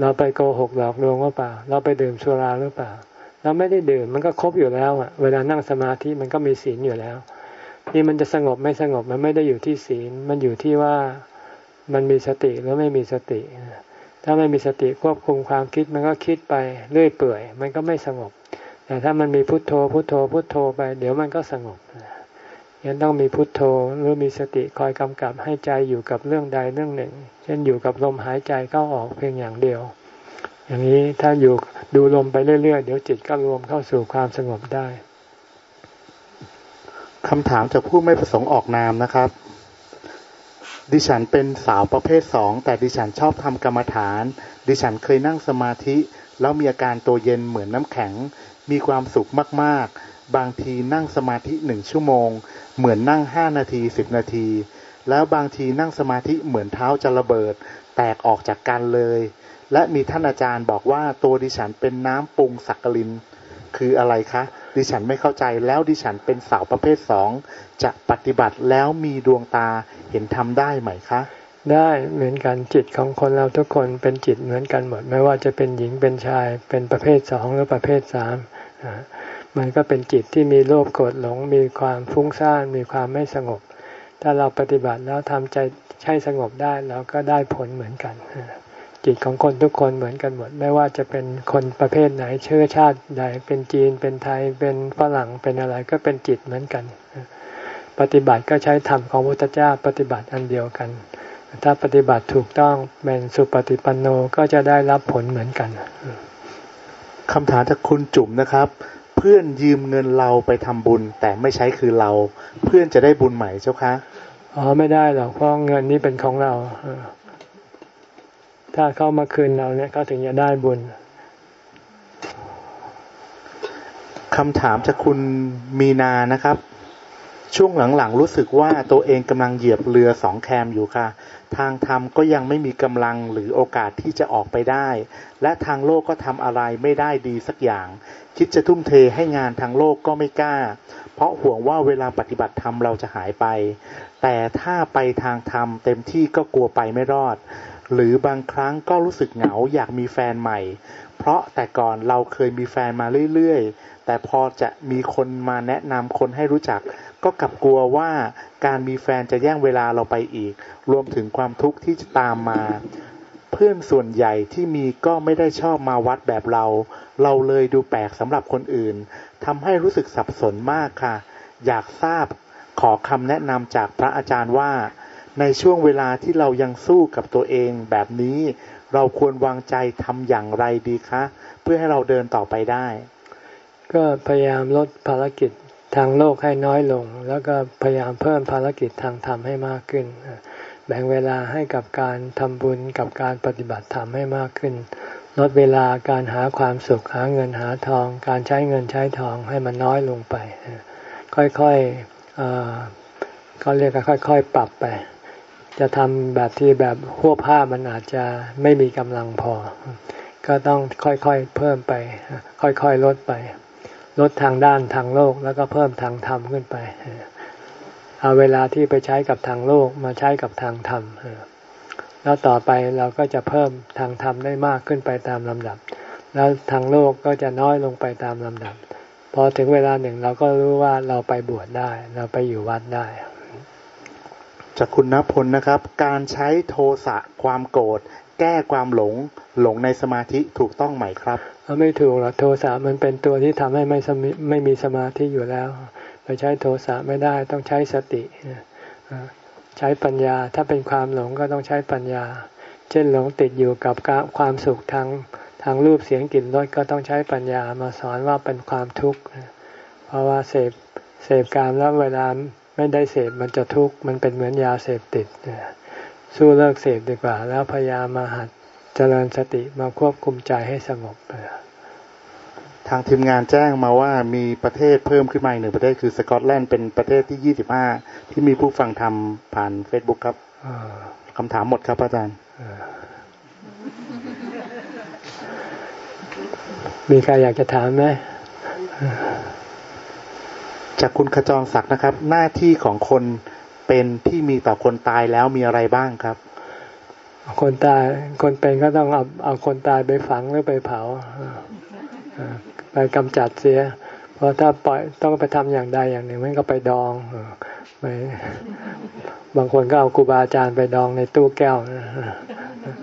เราไปโกหกหลอกลวงหรือเปล่า เราไปดื่มสุราหรือเปล่า เราไม่ได้ดื่มมันก็ครบอยู่แล้วอะเวลานั่งสมาธิมันก็มีศีลอยู่แล้วที่มันจะสงบไม่สงบมันไม่ได้อยู่ที่ศีลมันอยู่ที่ว่า มันมีสติหรือไม่มีสติ ถ้าไม่มีสติควบคุมความคิดมันก็คิดไปเรื่อยเปื่อย มันก็ไม่สงบ แต่ถ้ามันมีพุทโธ พุทโธ พุทโธไป เดี๋ยวมันก็สงบยังต้องมีพุทโธหรือมีสติคอยกำกับให้ใจอยู่กับเรื่องใดเรื่องหนึ่ง เช่นอยู่กับลมหายใจเข้าออกเพียงอย่างเดียว อย่างนี้ถ้าอยู่ดูลมไปเรื่อยๆ เดี๋ยวจิตก็รวมเข้าสู่ความสงบได้คำถามจากผู้ไม่ประสงค์ออกนามนะครับ ดิฉันเป็นสาวประเภทสองแต่ดิฉันชอบทำกรรมฐาน ดิฉันเคยนั่งสมาธิ แล้วมีอาการตัวเย็นเหมือนน้ำแข็ง มีความสุขมากๆ บางทีนั่งสมาธิหนึ่งชั่วโมง เหมือนนั่งห้านาทีสิบนาที แล้วบางทีนั่งสมาธิเหมือนเท้าจะระเบิด แตกออกจากกันเลย และมีท่านอาจารย์บอกว่าตัวดิฉันเป็นน้ำปรุงสักกลิน คืออะไรคะ ดิฉันไม่เข้าใจแล้วดิฉันเป็นสาวประเภทสองจะปฏิบัติแล้วมีดวงตาเห็นทำได้ไหมคะ ได้เหมือนกันจิตของคนเราทุกคนเป็นจิตเหมือนกันหมด ไม่ว่าจะเป็นหญิงเป็นชายเป็นประเภทสองหรือประเภทสามมันก็เป็นจิตที่มีโลภโกรธหลง มีความฟุ้งซ่านมีความไม่สงบ ถ้าเราปฏิบัติแล้วทำใจใช้สงบได้เราก็ได้ผลเหมือนกัน จิตของคนทุกคนเหมือนกันหมด ไม่ว่าจะเป็นคนประเภทไหนเชื้อชาติใดเป็นจีนเป็นไทยเป็นฝรั่งเป็นอะไรก็เป็นจิตเหมือนกัน ปฏิบัติก็ใช้ธรรมของพระพุทธเจ้าปฏิบัติอันเดียวกัน ถ้าปฏิบัติถูกต้องเป็นสุปฏิปันโนก็จะได้รับผลเหมือนกันคำถามจากคุณจุ๋มนะครับ เพื่อนยืมเงินเราไปทำบุญ แต่ไม่ใช้คือเรา เพื่อนจะได้บุญใหม่เจ้าคะอ๋อไม่ได้หรอกเพราะเงินนี้เป็นของเรา ถ้าเขามาคืนเราเนี่ยเขาถึงจะได้บุญคำถามจากคุณมีนานะครับ ช่วงหลังๆรู้สึกว่าตัวเองกำลังเหยียบเรือสองแคมอยู่ค่ะ ทางธรรมก็ยังไม่มีกำลังหรือโอกาสที่จะออกไปได้ และทางโลกก็ทำอะไรไม่ได้ดีสักอย่าง คิดจะทุ่มเทให้งานทางโลกก็ไม่กล้า เพราะห่วงว่าเวลาปฏิบัติธรรมเราจะหายไป แต่ถ้าไปทางธรรมเต็มที่ก็กลัวไปไม่รอด หรือบางครั้งก็รู้สึกเหงาอยากมีแฟนใหม่ เพราะแต่ก่อนเราเคยมีแฟนมาเรื่อยๆ แต่พอจะมีคนมาแนะนำคนให้รู้จัก ก็กลับกลัวว่าการมีแฟนจะแย่งเวลาเราไปอีก รวมถึงความทุกข์ที่จะตามมา เพื่อนส่วนใหญ่ที่มีก็ไม่ได้ชอบมาวัดแบบเรา เราเลยดูแปลกสำหรับคนอื่นทำให้รู้สึกสับสนมากค่ะ อยากทราบขอคำแนะนำจากพระอาจารย์ว่า ในช่วงเวลาที่เรายังสู้กับตัวเองแบบนี้ เราควรวางใจทำอย่างไรดีคะ เพื่อให้เราเดินต่อไปได้ ก็พยายามลดภารกิจทางโลกให้น้อยลง แล้วก็พยายามเพิ่มภารกิจทางธรรมให้มากขึ้น แบ่งเวลาให้กับการทำบุญกับการปฏิบัติธรรมให้มากขึ้น ลดเวลาการหาความสุขหาเงินหาทอง การใช้เงินใช้ทองให้มันน้อยลงไป ค่อยๆก็เรียกค่อยๆปรับไป จะทำแบบที่แบบหัวผ้ามันอาจจะไม่มีกำลังพอ ก็ต้องค่อยๆเพิ่มไป ค่อยๆลดไป ลดทางด้านทางโลกแล้วก็เพิ่มทางธรรมขึ้นไป เอาเวลาที่ไปใช้กับทางโลกมาใช้กับทางธรรมแล้วต่อไปเราก็จะเพิ่มทางธรรมได้มากขึ้นไปตามลำดับ แล้วทางโลกก็จะน้อยลงไปตามลำดับ พอถึงเวลาหนึ่งเราก็รู้ว่าเราไปบวชได้ เราไปอยู่วัดได้ จากคุณนพลนะครับ การใช้โทสะความโกรธแก้ความหลงหลงในสมาธิถูกต้องไหมครับไม่ถูกหรอกโทสะมันเป็นตัวที่ทำให้ไม่ไม่มีสมาธิอยู่แล้ว ไปใช้โทสะไม่ได้ต้องใช้สติใช้ปัญญาถ้าเป็นความหลงก็ต้องใช้ปัญญา เช่นหลงติดอยู่กับความสุขทางทางรูปเสียงกลิ่นรสก็ต้องใช้ปัญญามาสอนว่าเป็นความทุกข์เพราะว่าเสพเสพการแล้วเวลา ไม่ได้เสพมันจะทุกข์มันเป็นเหมือนยาเสพติดสู้เลิกเสพดีกว่า แล้วพยายามมาหัดเจริญสติมาควบคุมใจให้สงบทางทีมงานแจ้งมาว่ามีประเทศเพิ่มขึ้นมาอีกหนึ่งประเทศคือสกอตแลนด์เป็นประเทศที่ยี่สิบห้าที่มีผู้ฟังทำผ่านเฟซบุ๊กครับคำถามหมดครับอาจารย์มีใครอยากจะถามไหม จากคุณขจรศักดิ์นะครับ หน้าที่ของคนเป็นที่มีต่อคนตายแล้วมีอะไรบ้างครับ คนตายคนเป็นก็ต้องเอาเอาคนตายไปฝังหรือไปเผาไปกำจัดเสีย เพราะถ้าปล่อยต้องไปทำอย่างใดอย่างหนึ่งมันก็ไปดองไปบางคนก็เอาครูบาอาจารย์ไปดองในตู้แก้ว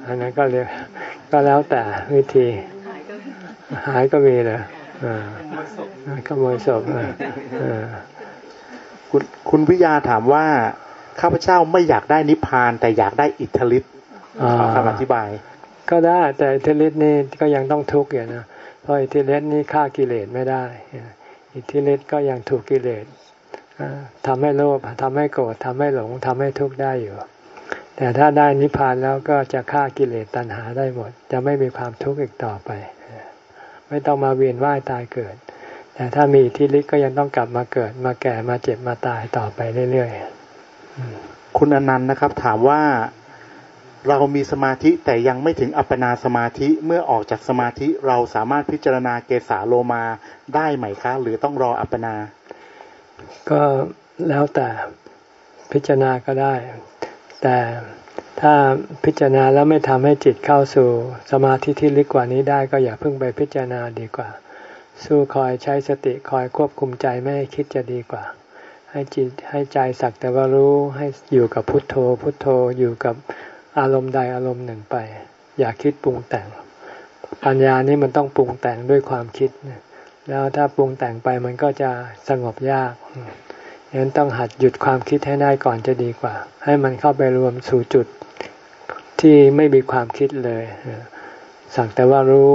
อันนั้นก็เรียกก็แล้วแต่วิธี หายก็มีเลย ขโมยศพคุณคุณวิยาถามว่า ข้าพเจ้าไม่อยากได้นิพพาน แต่อยากได้อิทธิฤทธิ์ขอคำอธิบาย ก็ได้แต่อิทธิฤทธิ์นี่ก็ยังต้องทุกข์อยู่นะเพราะอิทธิฤทธิ์นี่ฆ่ากิเลสไม่ได้ อิทธิฤทธิ์ก็ยังถูกกิเลสทำให้โลภทำให้โกรธทำให้หลงทำให้ทุกข์ได้อยู่ แต่ถ้าได้นิพพานแล้วก็จะฆ่ากิเลสตัณหาได้หมด จะไม่มีความทุกข์อีกต่อไป ไม่ต้องมาเวียนว่ายตายเกิด แต่ถ้ามีทิลิก็ยังต้องกลับมาเกิด มาแก่มาเจ็บมาตายต่อไปเรื่อยๆคุณอนันต์นะครับ ถามว่าเรามีสมาธิแต่ยังไม่ถึงอัปปนาสมาธิเมื่อออกจากสมาธิเราสามารถพิจารณาเกสาโลมาได้ไหมคะ หรือต้องรออัปปนา ก็แล้วแต่พิจารณาก็ได้ แต่ ถ้าพิจารณาแล้วไม่ทำให้จิตเข้าสู่สมาธิที่ลึกกว่านี้ได้ก็อย่าเพิ่งไปพิจารณาดีกว่า สู้คอยใช้สติคอยควบคุมใจไม่ให้คิดจะดีกว่า ให้จิตให้ใจสักแต่ว่ารู้ให้อยู่กับพุทโธ พุทโธอยู่กับอารมณ์ใดอารมณ์หนึ่งไป อย่าคิดปรุงแต่ง ปัญญานี้มันต้องปรุงแต่งด้วยความคิด แล้วถ้าปรุงแต่งไปมันก็จะสงบยากฉะนั้นต้องหัดหยุดความคิดให้ได้ก่อนจะดีกว่า ให้มันเข้าไปรวมสู่จุด ที่ไม่มีความคิดเลย สักแต่ว่ารู้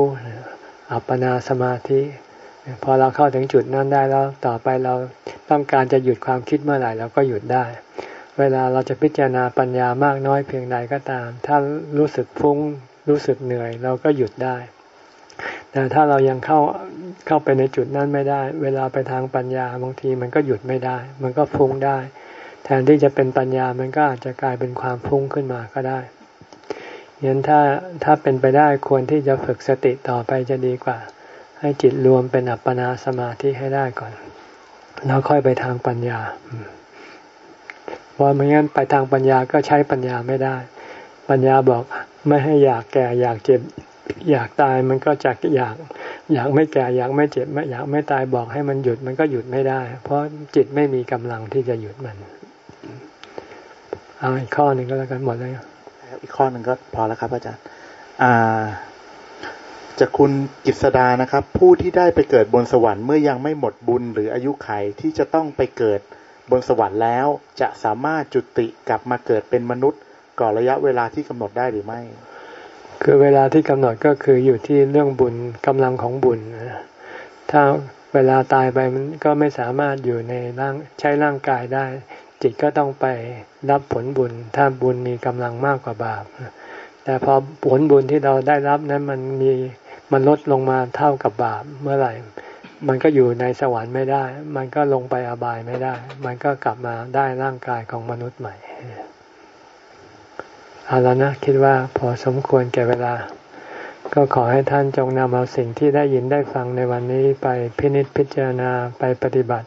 อัปปนาสมาธิ พอเราเข้าถึงจุดนั้นได้แล้วต่อไปเราต้องการจะหยุดความคิดเมื่อไหร่เราก็หยุดได้ เวลาเราจะพิจารณาปัญญามากน้อยเพียงใดก็ตาม ถ้ารู้สึกฟุ้งรู้สึกเหนื่อย เราก็หยุดได้แแต่ถ้าเรายังเข้าเข้าไปในจุดนั้นไม่ได้ เวลาไปทางปัญญาบางทีมันก็หยุดไม่ได้ มันก็ฟุ้งได้ แทนที่จะเป็นปัญญามันก็อาจจะกลายเป็นความฟุ้งขึ้นมาก็ได้ ยันถ้าถ้าเป็นไปได้ควรที่จะฝึกสติต่อไปจะดีกว่า ให้จิตรวมเป็นอัปปนาสมาธิให้ได้ก่อน แล้วค่อยไปทางปัญญาเพราะไม่งั้นไปทางปัญญาก็ใช้ปัญญาไม่ได้ ปัญญาบอกไม่ให้อยากแก่อยากเจ็บอยากตายมันก็จะอยาก อยากไม่แก่อยากไม่เจ็บไม่อยากไม่ตายบอกให้มันหยุดมันก็หยุดไม่ได้ เพราะจิตไม่มีกำลังที่จะหยุดมัน เอาอีกข้อหนึ่งก็แล้วกันหมดเลย อีกข้อหนึ่งก็พอแล้วครับ อาจารย์จากคุณกิษดานะครับ ผู้ที่ได้ไปเกิดบนสวรรค์เมื่อยังไม่หมดบุญหรืออายุไขที่จะต้องไปเกิดบนสวรรค์แล้ว จะสามารถจุติกลับมาเกิดเป็นมนุษย์ ก่อนระยะเวลาที่กำหนดได้หรือไม่ คือเวลาที่กำหนดก็คืออยู่ที่เรื่องบุญกำลังของบุญถ้าเวลาตายไปมันก็ไม่สามารถอยู่ในร่างใช้ร่างกายได้ จิตก็ต้องไปรับผลบุญ ถ้าบุญมีกำลังมากกว่าบาป แต่พอผลบุญที่เราได้รับนั้นมันมีมันลดลงมาเท่ากับบาปเมื่อไหร่ มันก็อยู่ในสวรรค์ไม่ได้ มันก็ลงไปอบายไม่ได้ มันก็กลับมาได้ร่างกายของมนุษย์ใหม่เอาแล้วนะคิดว่าพอสมควรแก่เวลา ก็ขอให้ท่านจงนำเอาสิ่งที่ได้ยินได้ฟังในวันนี้ไปพินิจพิจารณาไปปฏิบัติ